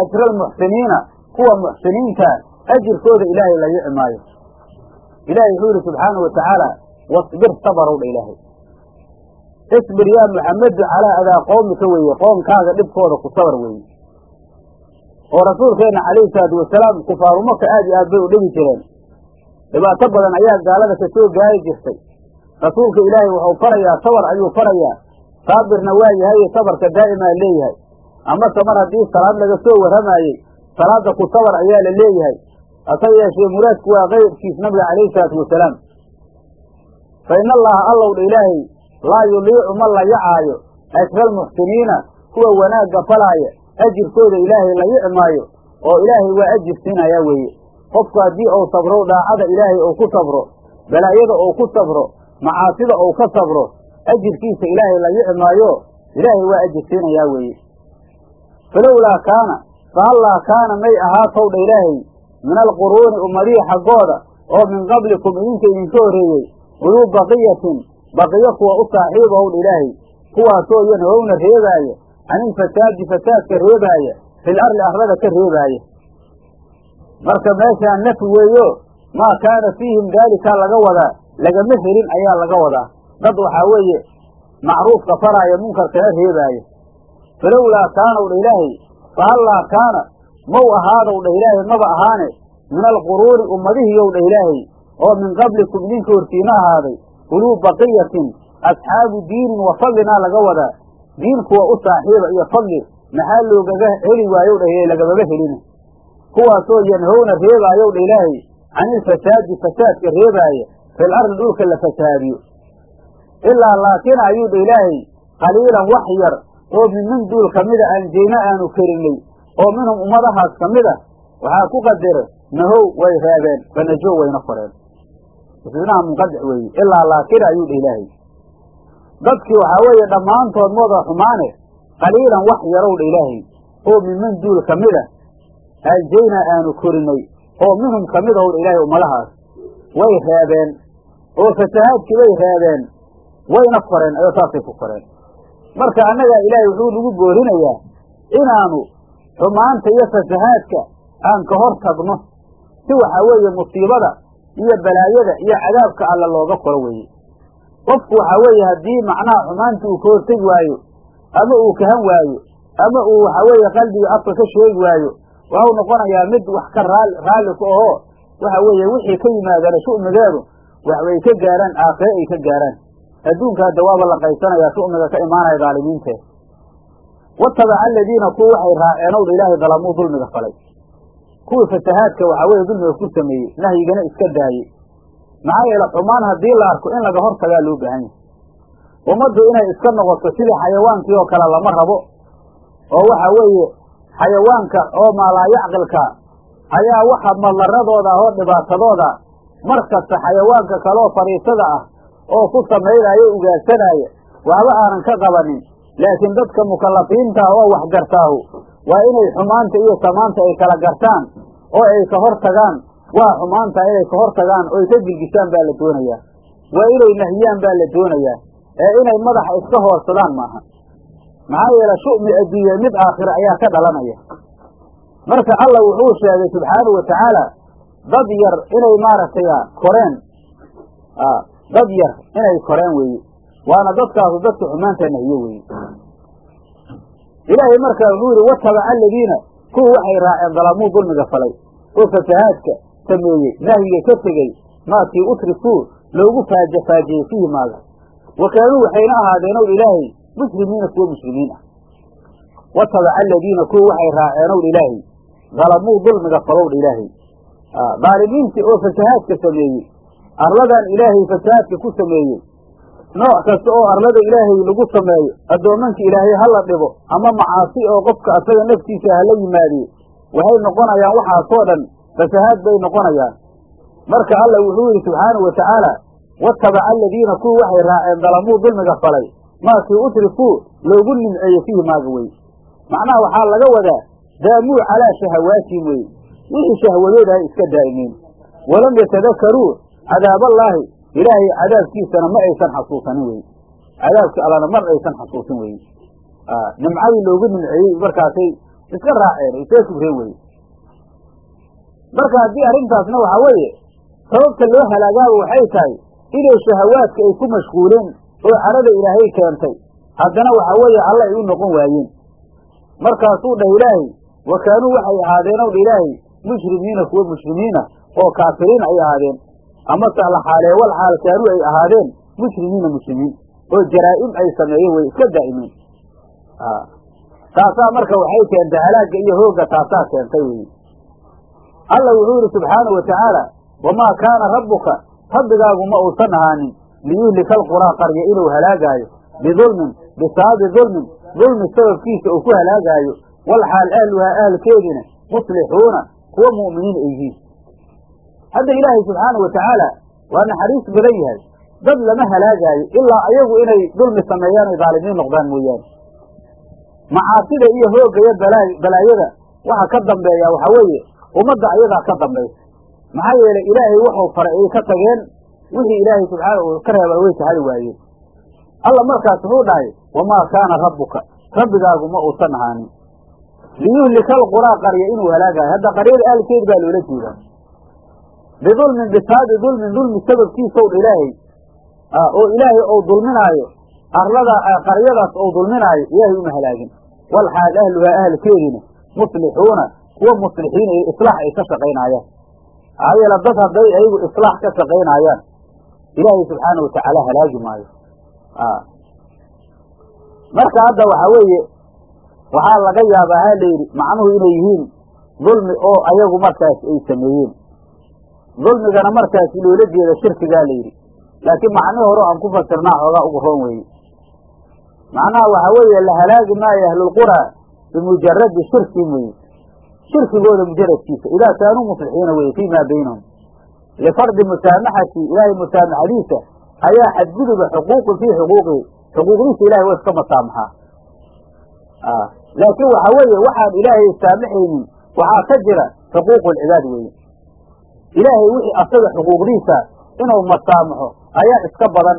ajra almuxsiniina kuwa muxsiniintaa ajirkooda ilaahay la yici maayo ilahay wuxuu yidhi subxaanahu wa tacaala wasbir sabarow dha ilaahay isbir yaa muxamedu calaa adaa qoomika weeye qoomkaaga dhibkooda ku sabar weeye oo rasuulkeenna calayhi salaatu wasalaam kufaaru maka aad iyo aad bay u dhibi jireen dhibaato badan ayaa gaalada ka soo gaari jirtay rasuulka ilaahay wuxuu farayaa sabar ayuu farayaa saabirna waa yahay sabarka daa'imaa leeyahay. Amase mar haddii salaad laga soo warramaayey salaadda ku sabar ayaa la leeyahay. Hase yeeshee muraadku waa kayrkiis nabiga calayhi salaatu wasalaam. Fa in allaha allow dha ilaahay laa yuliicu ma layacaayo ajra almuxsiniina kuwa wanaagga falaaya ajirkooda ilaahay layici maayo oo ilaahay waa ajir siinayaa weeye. Qofku haddii uu sabro daacada ilaahay uu ku sabro balaayada uu ku sabro macaasida uu ka sabro ajirkiisa ilaahay layici maayo ilaahay waa ajir siinayaa weeye. Falowlaa kaana fahallaa kaana may ahaatow dha ilaahay min alquruuni ummadihii xaggooda oo min qablikum idinka idinka horreeyey uluu baqiyatin baqiyo kuwa u saaxiibahow dha ilaahay kuwaasoo yanhowna reebaaya canilfasaadi fasaadka reebaaya fil arli arlada ka reebaaya marka meeshaan nafi weeyo maa kaana fiihim daalikaa laga wadaa lagama helin ayaa laga wadaa dad waxaa weeye macruufka faraaya munkarkana reebaaya falowlaa kaanow dha ilaahay fahallaa kaana mow ahaadow dhah ilaahay maba ahaane min alquruuni ummadihiiyow dhah ilaahay oo min qablikum idinka hortiina ahaaday uluu baqiyatin asxaabu diinin wa fadlinaa laga wadaa. Diin kuwa u saaxiiba iyo fadli maxaa loogaga heli waayow dhah ilaahay lagamaba helina. Kuwaasoo yanhowna reebaayow dha ilaahay canilfasaadi fasaadka reebaaya fil ardi dhulka la fasaadiyo ilaa laakiin ayuu dha ilaahay qaliilan wax yar oo minmin duul ka mida anjeyna aanu kerinnay oo minhum ummadahaas ka mid a waxaa ku qadara nahow way reebeen fanajow wayna koreen isnaha munqadic weeye ilaa laakiin ayuu dha ilaahay dadkii waxaa weeye dhammaantood mooda xumaane qaliilan wax yarow dha ilaahay oo minmin duul ka mid a anjeyna aanu korinay oo minhum ka mid ahow dha ilaahay ummadahaas way reebeen oo fasahaadkii bay reebeen wayna koreen ayoo saasay ku koreen. Marka annaga ilaahay wuxuu nagu boorinayaa inaanu xumaanta iyo fasahaadka aan ka hor tagno si waxaa weeye musiibada iyo balaayada iyo cadaabka alla looga koro weeye. Qofku waxaa weeye haddii macnaha xumaanta uu ka hortegi waayo ama uu kahan waayo ama uu waxaa weeye qalbiga afka ka sheegi waayo waxau noqonayaa mid wax ka raal raalli ku ahoo waxa weeye wixii ka yimaadana shu'migeedu waxbay ka gaaraan aakhire ay ka gaaraan adduunka hadda waaba la qaybsanayaa shu'miga ka imaanaya dhaalimiintee watabaca aladiina kuwa waxay raaceen ow dha ilaahay dalamuu dulmiga falay. Kuwii fasahaadka waxaa weeye dulmiga ku sameeyey nahyigana iska daayey maxaa yeele xumaan haddii la arko in laga hor tagaa loo baahan yahay. Ummaddu inay iska noqoto sidii xayawaankii oo kale lama rabo oo waxa weeye xayawaanka oo maalaayacqilka ayaa waxa madlaradooda ah oo dhibaatadooda mar kasta xayawaanka kaleoo fadhiisada ah oo ku samaynaayo ugaadsanaya waxba aanan ka qabanin laakiin dadka mukallafiinta ah oo wax gartaahu waa inay xumaanta iyo samaanta ay kala gartaan oo ay ka hor tagaan. Waa xumaanta inay ka hor tagaan oo ay ka gilgishaan baa la doonayaa. Waa inay nahiyaan baa la doonayaa. Ee inay madaxa iska hoorsadaan maaha. Maxaa yeele shu'mi adduunye mid aakhira ayaa ka dhalanaya. Marka alla wuxuu sheegay subxaanahu watacaala dad yar inay maaragtay koreen dad yar inay koreen weeye waana dadkaasu dadka xumaanta nahiye weeye. Ilaahay markaa wuxuu yidhi watabaca aladiina kuwa waxay raaceen dalamuu dulmiga falay oo fasahaadka sameeyey nahyiga ka tegey maakii utrikuu loogu faaja faajiyey fiihi maaga wa kaanuu waxayna ahaadeen ow ilaahay muslimiina kuwa muslimiin ah. Watabaca aladiina kuwa waxay raaceen ow ilaahay dalamuu dulmiga falowdha ilaahay. Daalimiintii oo fasahaadka sameeyey arladan ilaahay fasahaadka ku sameeyey. Nooc kasta oo arlada ilaahay lagu sameeyo addoomanka ilaahay ha la dhibo ama macaasi oo qofka asaga naftiisa hala yimaadiye waxay noqonayaan waxaasoo dhan fasahaad bay noqonayaan. Marka alla wuxuu yidhi subxaanahu watacaala watabaca aladiina kuwa waxay raaceen dalamuu dulmiga falay. Maakii utrikuu loogu nimceeye fiihi maaga wey macnaha waxaa laga wadaa daamuu calaa shahawaatihim weye wixii shahwadooda ay iska daa'imeen walam yatadakaruu cadaaballaahi ilaahay cadaabkiisana ma aysan xasuusanin weye cadaabkii allana mar aysan xasuusin weye nimcadii loogu nimceeyey markaasay iska raaceen iska kibreen weye marka haddii arrintaasna waxaa weeye sababta loo halaagaaba waxay tahay inay shahawaadka ay ku mashquuleen oo carada ilaahay keentay. Haddana waxaa weeye alla ay u noqon waayeen. Markaasuu dhah ilaahay wa kaanuu waxay ahaadeen? Ow dha ilaahay mushrimiina kuwa mushrimiina oo kaafiriin ay ahaadeen amase la xaalee wal xaal kaanuu ay ahaadeen mushrimiina muslimiin oo jaraa'im ay sameeyeen way iska daa'imeen. Taasaa marka waxay keentay halaagga iyo hoogga taasaa keentay weyi alla wuxuu yidhi subxaanau watacaala wamaa kaana rabbuka? Rabbigaagu ma uusan ahaanin liyuhlika alquraa qarya inuu halaagaayo. Bidulmin bisababi dulmin dulmi sababkiisa uu ku halaagaayo. Walxaal ahluhaa ahalkeediina muslixuuna kuwa mu'miniin ay yihiin hadda ilaahay subxaana wa tacaala waa naxariis badan yahay. Dad lama halaagaayo ilaa ayagu inay dulmi sameeyaan ay dhaalimiin noqdaan mooyaane. Macaasida iyo balaa balaayada waxa ka dambeeya waxaa weeye ummadda ayadaa ka dambaysa maxaa yeelay ilaahay wuxuu faray ay ka tageen wixii ilaahay subxaana uu ka reeba way kahali waayeen. Alla markaas wuxuu dhahay wamaa kaana rabbuka? Rabbigaagu ma uusan ahaanin. Liyuhlika alquraa qarya inuu halaagayo hadda qaryada aalkeed baa loola jeedaa bidulmin bisaabi dulmin dulmi sababkiisaw dha ilaahay oo ilaahay ou dulminaayo arlada qaryadaas ou dulminaayo ilaahay uma halaagin walxaal ahluhaa ahalkeediina muslixuuna kuwa muslixiin iyo islaax ay ka shaqaynaayaan maxaa yeele dad hadday ayagu islaax ka shaqaynaayaan ilaahay subxaana watacaala halaagi maayo marka hadda waxaa weeye waxaa laga yaabaa ha layidhi macnuhu inay yihiin dulmi oo ayagu markaas ay sameeyeen dulmigana markaasi loola jeeda shirkigaa layidhi laakiin macnihi hore aan ku fasirnaa xoogaa ugu roon weeye. Macnaha waxaa weeye la halaagi maayo ahlulquraa bimujaradi shirkin weye shirkigooda mujaradkiisa idaa kaanuu muslixiina weye fii maa baynahum lifardi musaamaxati ilaahay musaamaxadiisa ayaa xadguduba xuquuqin fii xuquuqihi xuquuqdiisa ilahay waa iska masaamaxaa. Laakiin waxa weeye waxaan ilaahay saamaxaynin waxaa ka jira xuquuqu lcibaad weeye ilaahay wixii asaga xuquuqdiisa inuu masaamaxo ayaa iska badan.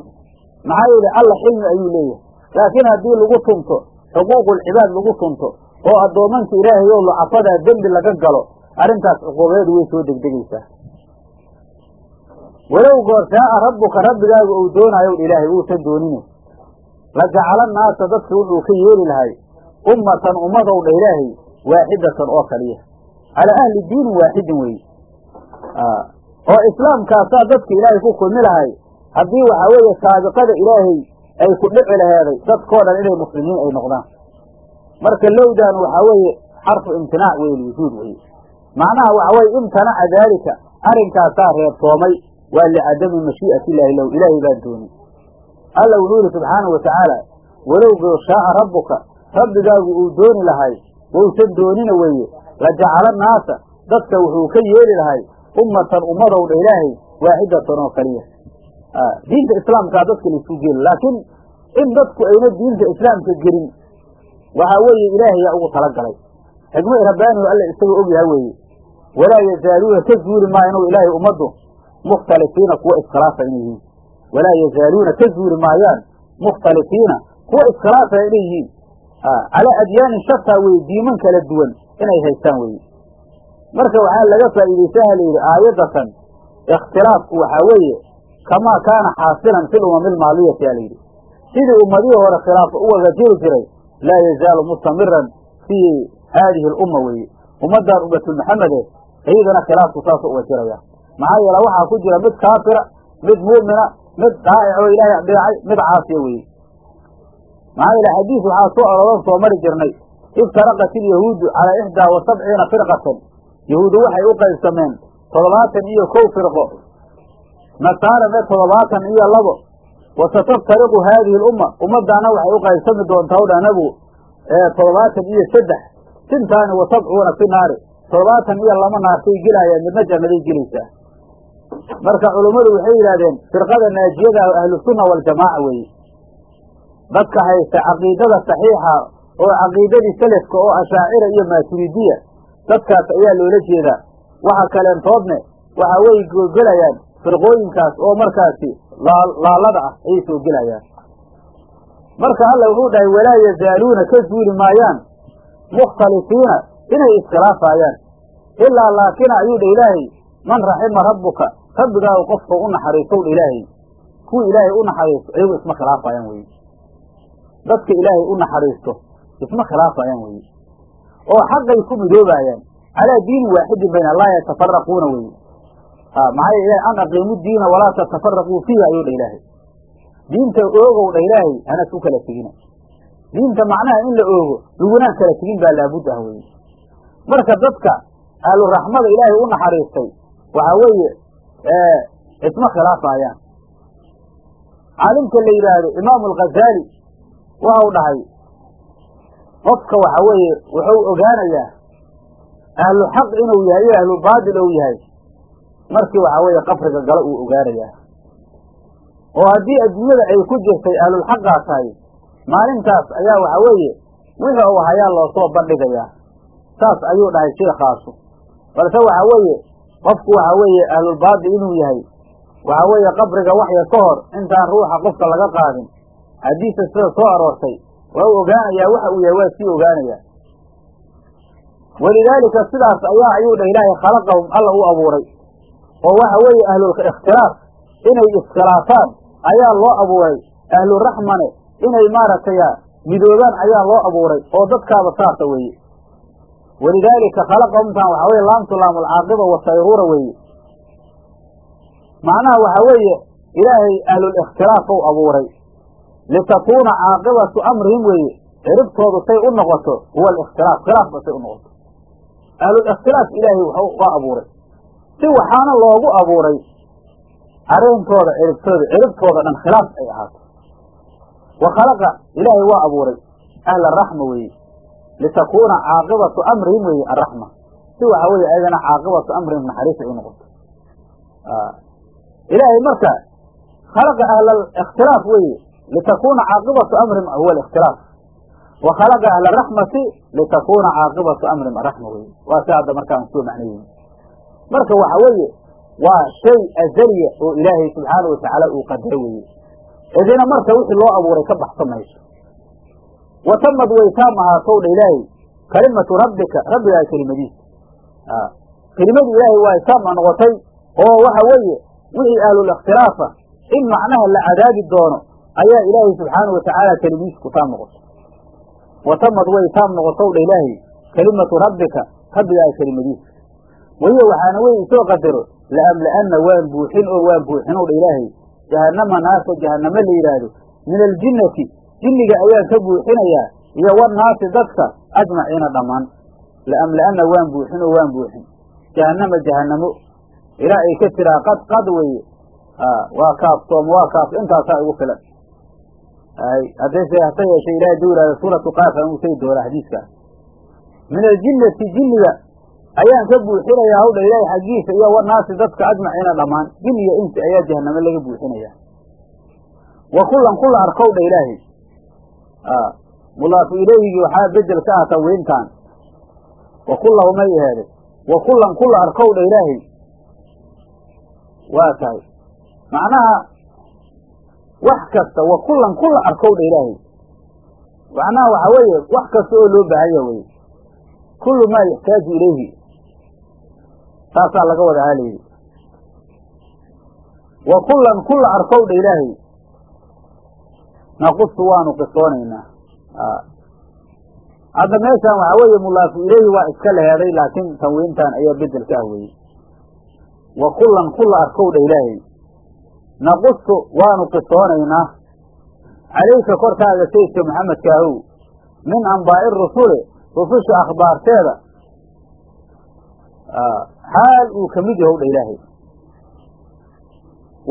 Maxaa yeele alla xilmi ayuu leeyahay. Laakiin haddii lagu tunto xuquuqulcibaad lagu tunto oo addoomanka ilaahay oo lucafadaa dembi laga galo arrintaas cuquubadeedu way soo degdegaysaa. Walow goorsaa'a rabbuka rabbigaaga uu doonaayo ilaahay uusan doonine. La jacala naasa dadka wuxuu ka yeeli lahay ummatan ummadow dha ilaahay waaxidatan oo kaliya. Calaa ahli diinin waaxidin weeye oo islaamkaasaa dadka ilaahay ku kulmi lahay haddii waxaa weeye saabiqada ilaahay ay ku dhici laheeday dadkoo dhan inay muslimiin ay noqdaan. Marka lowdan waxaa weeye xarfu imtinaac weye lwujuud weye macnaha waxa weye imtanaca daalika arrinkaasaa reebtoomay waa licadami mashii'ati illaahi lahu ilaahay baan doonin. Alla wuxuu yihi subxaana wa tacaala walow gooshaaa rabbuka rabbigaagu uu dooni lahay wousan doonina weeye la jacala naasa dadka wuxuu ka yeeli lahay ummatan ummadow dha ilaahay waaxidatan oo kaliya. Diinta islaamkaa dadka la isku geli laakiin in dadku ayna diinta islaamka gelin waxaa weeye ilaahay yaa ugu talagalay xikmad rabbaanihu alla isagoo ogyaha weeye walaa yazaaluuna ka zuuli maayo inuu ilaahay ummaddu mukhtalifiina kuwa iskhilaafa inay yihiin. Walaa yazaaluuna ka zuuli maayaan mukhtalifiina kuwa iskhilaafaya inay yihiin. Calaa adyaanin shataa weye diiman kala duwan inay haystaan weye marka waxaa laga faa'iidaysaha layidhi aayadatan ikhtilaafku waxaa weeye kamaa kaana xaasilan fi lumami almaaliyati a layidhi sidii ummadihii hore khilaafa u wada jiri jiray laa yazaalu mustamiran fii haadihi alumma weeye. Ummaddan ummatulmaxamede iyadana khilaafku saasoo uga jiraya maxaa yeele waxaa ku jira mid kaafira mid mu'mina mid daa'ic oo ilaahay adeecay mid caasiya weeye. Maxaa yeele xadiis waxaa soo ororan soo mari jirnay. Iftaraqat ilyahuudu calaa ixdaa wa sabciina firqatan yahuudu waxay u qaybsameen toddobaatan iyo kow firqo. Nasaarana toddobaatan iyo labo. Wa sataftariqu haadihi alumma. Ummaddaana waxay u qaybsami doontaa o dhanagu toddobaatan iyo saddex. Sintaani wa sabcuuna fi naari. Toddobaatan iyo lama naartay gelaayaan midna jannaday gelaysaa marka culummadu waxay yidhahdeen firqada naajiyada ahlusunna waljamaaca weeye. Dadka haysta caqiidada saxiixa oo caqiidadii selefka oo ashaacira iyo maaturidiya dadkaas ayaa loola jeedaa. Waxa kaleentoodne waxa way gelayaan firqooyinkaas oo markaasi laalada ah ayay soo gelayaan. Marka alla wuxuu dhahay walaa yazaaluuna ka zuuli maayaan mukhtalifiina inay iskhilaafayaan. Ilaa laakina ayuu dha ilaahay man raxima rabbuka rabbigaagu qofka u naxariisow dha ilaahay kuwii ilaahay u naxariisto iyagu isma khilaafayaan weye dadka ilaahay u naxariisto isma khilaafayaan weye oo xaqay ku midoobaayaan calaa diinin waaxidin bayna laa yatafaraquuna weye maxaa yeele an aqiimu diina walaa tatafaraquu fiihi ayuu dha ilaahay. Diinta oogow dha ilaahay hana ku kala tegina diinta macnaha in la oogo lagunaan kala tegin baa laabud ah weye marka dadka ahluraxmada ilaahay u naxariistay waxaa weeye isma khilaafayaan. Caalimka la yidhaahdo imaamu alghazaali waxau dhahay qofka waxa weeye wuxuu ogaanayaa ahlu xaq inuu yahay iyo ahlu baatil ou yahay. Markii waxa weeye qabriga galo uu ogaanayaa. Oo haddii adduunyada ay ku jirtay ahlulxaqaa tahay maalintaas ayaa waxa weeye wixii uu hayaa loosoo bandhigayaa saas ayuu dhahay sheikaasu balse waxa weeye qofku waxa weeye ahlulbaatil inuu yahay waxa weeye qabriga waxya ka hor intaan ruuxa qofka laga qaadin xadiisa sida soo aroortay waa u ogaanayaa waxa uu yahay waa sii ogaanayaa walidaalika sidaas ayaa ayuu dhah ilaahay khalaqahum alla u abuuray. Oo waxa weeye ahlulikhtilaaf inay iskhilaafaan ayaa loo abuuray. Ahluraxmane inay maaragtay midoobaan ayaa loo abuuray oo dadkaaba saasa weeye. Walidaalika khalaqahumtaan waxa weye laamtu laamulcaaqiba wasayruura weeye. Macnaha waxa weeye ilaahay ahlulikhtilaaf ou abuuray litakuuna caaqibatu amrihim weeye ciribtoodu say u noqoto huwa alikhtilaaf khilaafba say u noqoto ahlulikhtilaaf ilaahay waa abuuray si waxaana loogu abuuray arrintooda ciribtooda ciribtooda dhan khilaaf ay ahaato wa khalaqa ilaahay waa abuuray ahla araxma weeye litakuuna caaqibatu amrihim weeye araxma si waxa weeye ayagana caaqibatu amrihim naxariis ay u noqoto ilaahay marka khalaqa ahla alikhtilaaf weeye litakuuna caaqibatu amrihim huwa alikhtilaaf wa khalaqa ahla araxmati litakuuna caaqibatu amrihim araxma weeye waa si hadda markaan soo macnayeyn marka waxa weeye waa shay azaliya oo ilaahay subxaana watacaala uu qadaro weeye idina marka wixii loo abuuray ka baxsan mayso wa tamad way taam ahaatow dha ilaahay kalimatu rabbika rabbigaa kelimadiisa kelimadu ilaahay waa taama noqotay oo waxa weeye wixii ahlulikhtilaafa in macnaha la cadaabi doono ayaa ilaahay subxaana watacaala kelimadiisa ku taam noqotay. Wa tamad way taam noqotow dha ilaahay kelimatu rabbika rabbigaa kelimadiisa wahiya waxaana wey isoo qadaro laamla'anna waan buuxin oo waan buuxin dha ilaahay. Jahannama naarta jahannamo la yidhaahdo min aljinnati jinniga ayaan ka buuxinayaa iyo wannaasi dadka ajmaciina dhammaan. Laamla'anna waan buuxin oo waan buuxin. Jahannama jahannamo. Ilaa ay ka tiraa qad qad weeye. Waa kaaf soom waa kaaf intaasaa igu filan haddayse hase yeeshee ilahay duu yihahdo suuratu qaaf aan usay doona xadiiskaas min aljinnati jinniga ayaan ka buuxinayaa hawdha ilaahay xaggiisa iyo wanaasi dadka ajmaciina dhammaan. Jin iyo insi ayaa jahanamo laga buuxinaya wa kullan kula arkowdha ilaahay. Mudaafu ilayhigii waxaa bedel ka ah tawiintaan wa kullahu may aheede wa kullan kula arkowdha ilaahay. Waa tahay. Macnaha wax kasta wa kullan kula arkowdha ilaahay. Macnaha waxa weeye wax kasta oo loo baahanya weye kullu maa yaxtaaju ilayhi. Taasaa laga wada haalayay wa kullan kula arkowdha ilaahay. Naqusu waanu qisoonaynaa. Hadda meeshaan waxaa weeye mulaafu ilayhi waa iska leheeday laakiin tanwiintan ayaa bedel ka ah weeye. Wa kullan kula arkowdha ilaahay naqusu waanu qisoonaynaa calayka korkaaga sayidka maxamedka ahow min ambaa'i rusuli rususha akhbaarteeda xaal uu ka mid yahow dha ilaahay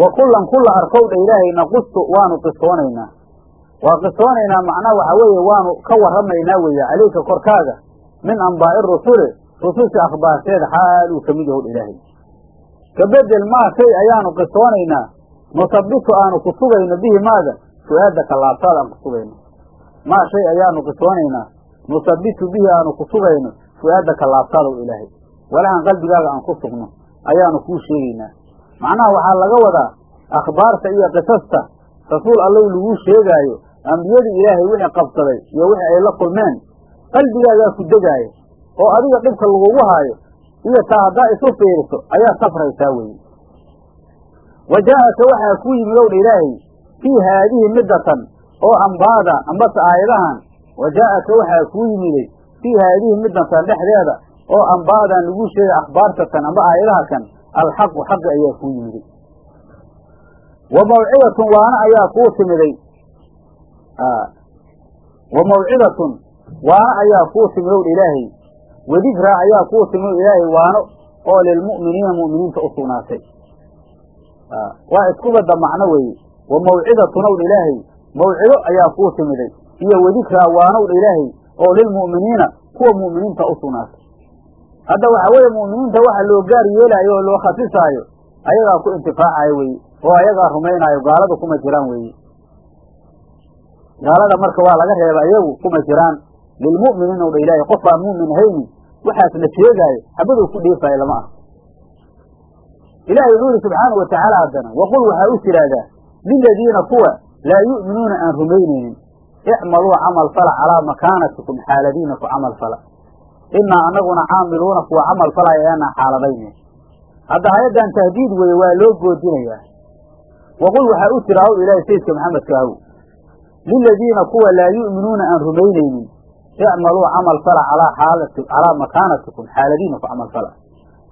wa kullan kula arkowdha ilaahay naqusu waanu qisoonaynaa waa qisoonaynaa macnaha waxaa weeye waanu ka warramaynaa weeye calayka korkaaga min ambaa'i rusuli rususha akhbaarteeda xaal uu ka mid yahow dha ilaahay kabedel maa shay ayaanu qisoonaynaa nusabitu aanu ku sugayno bihi maaga? Su'aadaka laabtaada aan ku sugayno. Maa shay ayaanu qisoonaynaa? Nusabitu bihi aanu ku sugayno? Fu-aadaka laabtaadaw ilaahay. Walahan qalbigaaga aan ku sugno ayaanu kuu sheegaynaa. Macnaha waxaa laga wadaa akhbaarta iyo qisasta. Rasuul allow laguu sheegaayo ambiyadii ilaahay wixii qabsaday iyo wixii ay la kulmeen qalbigaagaa ku degaaya oo adiga dhibka lagugu haayo iyo taa haddaa isu fiiriso ayaa safraysaa weeye wa jaa'aka waxaa kuu yimid ow ilaahay fii haadihi middatan oo ambaada ambase aayadahan wa jaa'aka waxaa kuu yimiday fii haadihi middatan dhexdeeda oo ambaadan lagu sheegay akhbaartatan amba aayadaha kan alxaqu xaqi ayaa kuu yimiday wa mawcidatun waana ayaa kuu timiday wa mawcidatun waano ayaa kuu timi ow ilaahay wadikraa ayaa kuu timi ow ilaahay waano oo lilmu'miniina mu'miniinta u sugnaatay waa iskubadda macno weeye. Wa mawcidatun ow ilaahay. Mawcido ayaa kuu timiday iyo wadikraa waanow ilaahay oo lilmu'miniina kuwa mu'miniinta u hadda waxaa weeye mu'miniinta waxa loo gaar yeelaayo oo loo khasisaayo ayagaa ku intifaacayo weye oo ayagaa rumaynaayo. Gaalada kuma jiraan weeye. Gaalada marka waa laga reeba iyagu kuma jiraan. Lilmu'miniin ow dha ilaahay qof mu'min ahayni waxaas la sheegaayo xabaduu ku dheefaayo lama ah ilahay wuxuu yihi subxaanau watacaala haddana waqul waxaa u tiraahdaa liladiina kuwa laa yu'minuuna aan rumaynaynin icmaluu camal fala calaa makaanatikum xaaladiina ku camal fala. Inaa anaguna caamiluuna kuwa camal falaya aanaa xaaladayne hadda hay'addan tahdiid weeye waa loo goodinayaa. Waqul waxaa u tira haw ilaahay sayidka maxamedka ahow liladiina kuwa laa yu'minuuna aan rumaynaynin icmaluu camal fala calaa makaanatikum xaaladiina ku camal fala.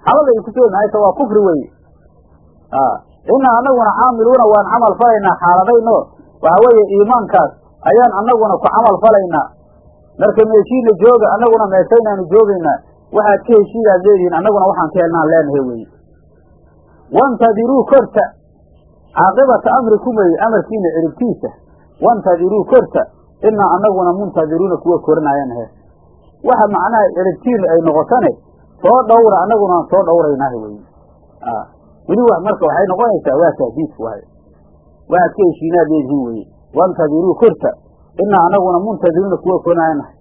Xaalada ay ku soo mahaysa waa kufri weeye inaa anaguna caamiluuna waan camal falaynaa xaaladayno. Waxa weeye iimaankaas ayaan anaguna ku camal falaynaa. Marka meeshiina jooga annaguna meeshaynaanu joogaynaa. Waxaad ka heshiidaad leedihiin annaguna waxaan ka helnaan leenahay weye wantadiruu korta caaqibata amrikum weye amarkiina ciribtiisa. Wantadiruu korta inaa annaguna muntadiruuna kuwa korinaayanahe waxa macnaha ciribtiinu ay noqotane soo dhowra annaguna aan soo dhowraynaaha weye weli marka waxay noqonaysaa waa tahdiidku waayo waxaad ka heshiinaad leedihiin weye wantadiruu korta inaa anaguna muntadiruuna kuwa konaanahay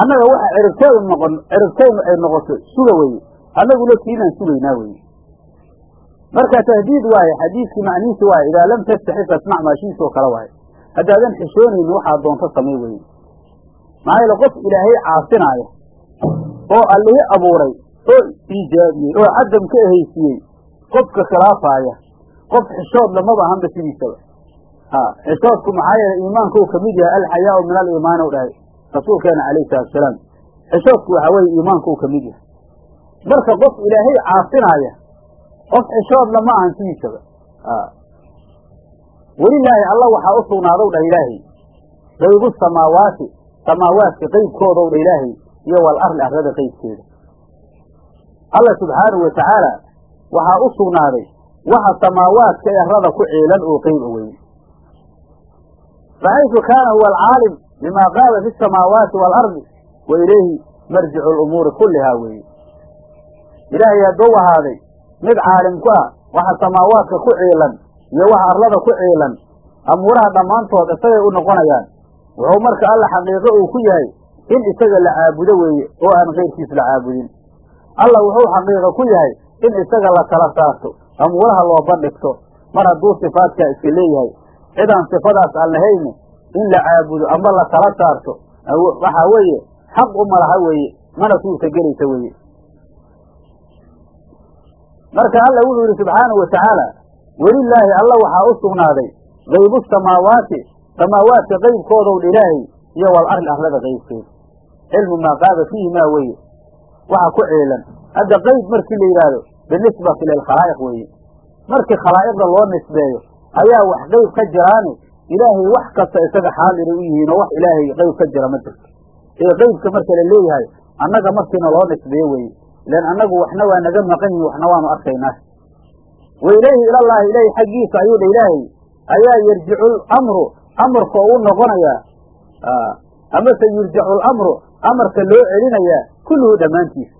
annaga waxa ciribteedu noqon ciribteynu ay noqoto suga weye annaguna kiinaan sugaynaa weye marka tahdiid waaye xadiidkii macnihiisi waaye idaa lam tastaxi fasmac maashiisoo kale waaye haddaadan xishoonayni waxaad doonto samay weye maxaa yeele qof ilaahay caasinaaya oo allihii abuuray oo iijaabiyey oo cadam ka ehaysiiyey qofka khilaafaaya qof xishood lamaba ahanba sidiisaba. Xishoodku maxaa yeele iimaanka uu ka mid yahay alxayaau min aliimaani u dhahay rasuulkeena calayhi salatu asalaam xishoodku waxaa weeye iimaanka ka mid yahay. Marka qof ilaahay caasinaaya qof xishood lama ahan sidiisaba. Welilaahi alla waxaa u sugnaadow dhah ilaahay qaybu samaawaati samaawaadka qeybkoodow dha ilaahay iyo wal arli arlada qeybkeeda alla subxaanahu wa tacaala waxaa u sugnaaday waxa samaawaadka ee arlada ku ciilan oo qeyb a weye faxaysu kaana huwa alcaalim bimaa qaaba fi samaawaati waalardi wa ilayhi marjicu lumuuri kullihaa weeye ilaahay hadduu ahaaday mid caalim ku ah waxa samaawaadka ku ciilan iyo waxa arlada ku ciilan amuuraha dhammaantood isagay u noqonayaan. Wuxuu marka alla xaqiiqo uu ku yahay in isaga la caabudo weeye oo aan keyrkiis la caabudin alla wuxuu xaqiiqo ku yahay in isaga la kala saarto amuuraha loo bandhigto. Mar hadduu sifaadkaa iska leeyahay cidaan sifadaas aan lahayne in la caabudo amba la kala saarto waxaa weeye xaq u malaha weeye mana suurta gelaysa weeye. Marka alla wuxuu yidhi subxaanahu watacaala welilaahi alla waxaa u sugnaaday qaybu samaawaati samaawaadka qeybkoodow dha ilaahay iyo wal arli arlada qeybkeeda cilmu maa qaaba fiihi maa weye waxa ku ciilan hadda qeyb markii la yidhaahdo binisbati lilkhalaa'iq weeye. Markii khalaa'iqda loo nisbeeyo ayaa wax qeyb ka jiraane ilaahay wax kasta isaga xaaliray u yihiin oo wax ilaahay qeyb ka jira ma jirto. Ee qeybka marka la leeyahay annaga markiina loo nisbeeyo weeye ilan annagu waxna waa naga maqan yihiin waxna waanu arkaynaa wa ilayhi ilallaahi ilaahi xaggiisa ayuu dha ilaahay ayaa yarjicu lamru amarka uu noqonayaa amase yurjacu lamru amarka loo celinayaa kulluhu dhammaantiisa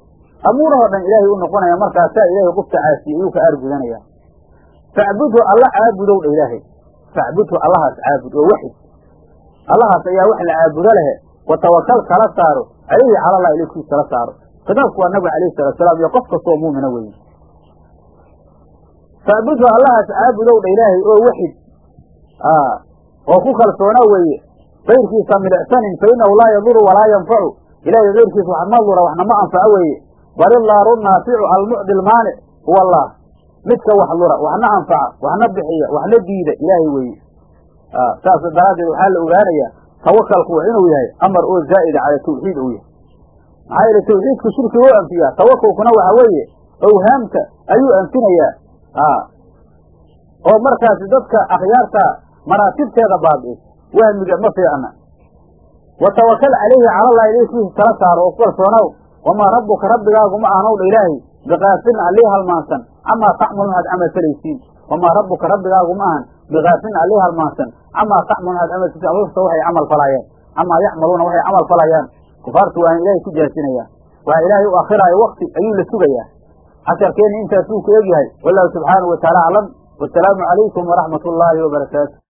amuurahoo dhan ilaahay u noqonaya markaasaa ilaahay qofka caasiye ayuu ka aargudanaya facbudhu alla caabudow dha ilaahay. Facbudhu allahaas caabud oo waxid. Allahaas ayaa wax la caabudo lehe watawakal kala saaro. Calayhi calallah ilaykiis kala saaro. Kitaabku waa nabiga alayhi salatu salaam iyo qof kastoo muumina weye facbudhu allahaas caabudow dha ilaahay oo waxid. Oo ku kalsoona weeye kayrkiisa milicsanin fa inahu laa yaduru walaa yanfacu ilaahay kayrkiisa wax ma dura waxna ma anfaco weeye. Bal illaaru naaficu almucdi lmaanic huwa allah midka wax dura waxna anfaca waxna bixiya waxna diida ilaahay weeye. Saas daraaddeed waxaa la ogaanayaa tawakalku inuu yahay amar oo zaa'ida cala tawxiid uu yahay. Maxaa yeele tawxiidku shirkiga u anfiyaa tawakulkuna waxa weeye owhaamta ayuu anfinayaa. Oo markaasi dadka akhyaarta maraatibteeda baabi'isa wahmiga ma fiicna. Wa tawakal calayhi calallah ilaykiisa tala saaro oo ku kalsoonow wamaa rabbuka rabbigaagu ma ahnow dha ilaahay bikaafilin allii halmaansan camaa tacmaluun aad camal falaysiin wamaa rabbuka rabbigaagu ma ahan bikaafilin allii halmaansan camaa tacmaluun aad camal falaysiin alusta waxay camal falayaan camaa yacmaluuna waxay camal falayaan. Kufaartu waana ilaahay ku jaasinaya waa ilaahay u akhiraayo wakti ayuu la sugayaa. Casharkeenni intaasuu ku egyahay wallahu subxaanahu watacaala aclam wasalaamu calaykum waraxmat ullaahi wabarakaatu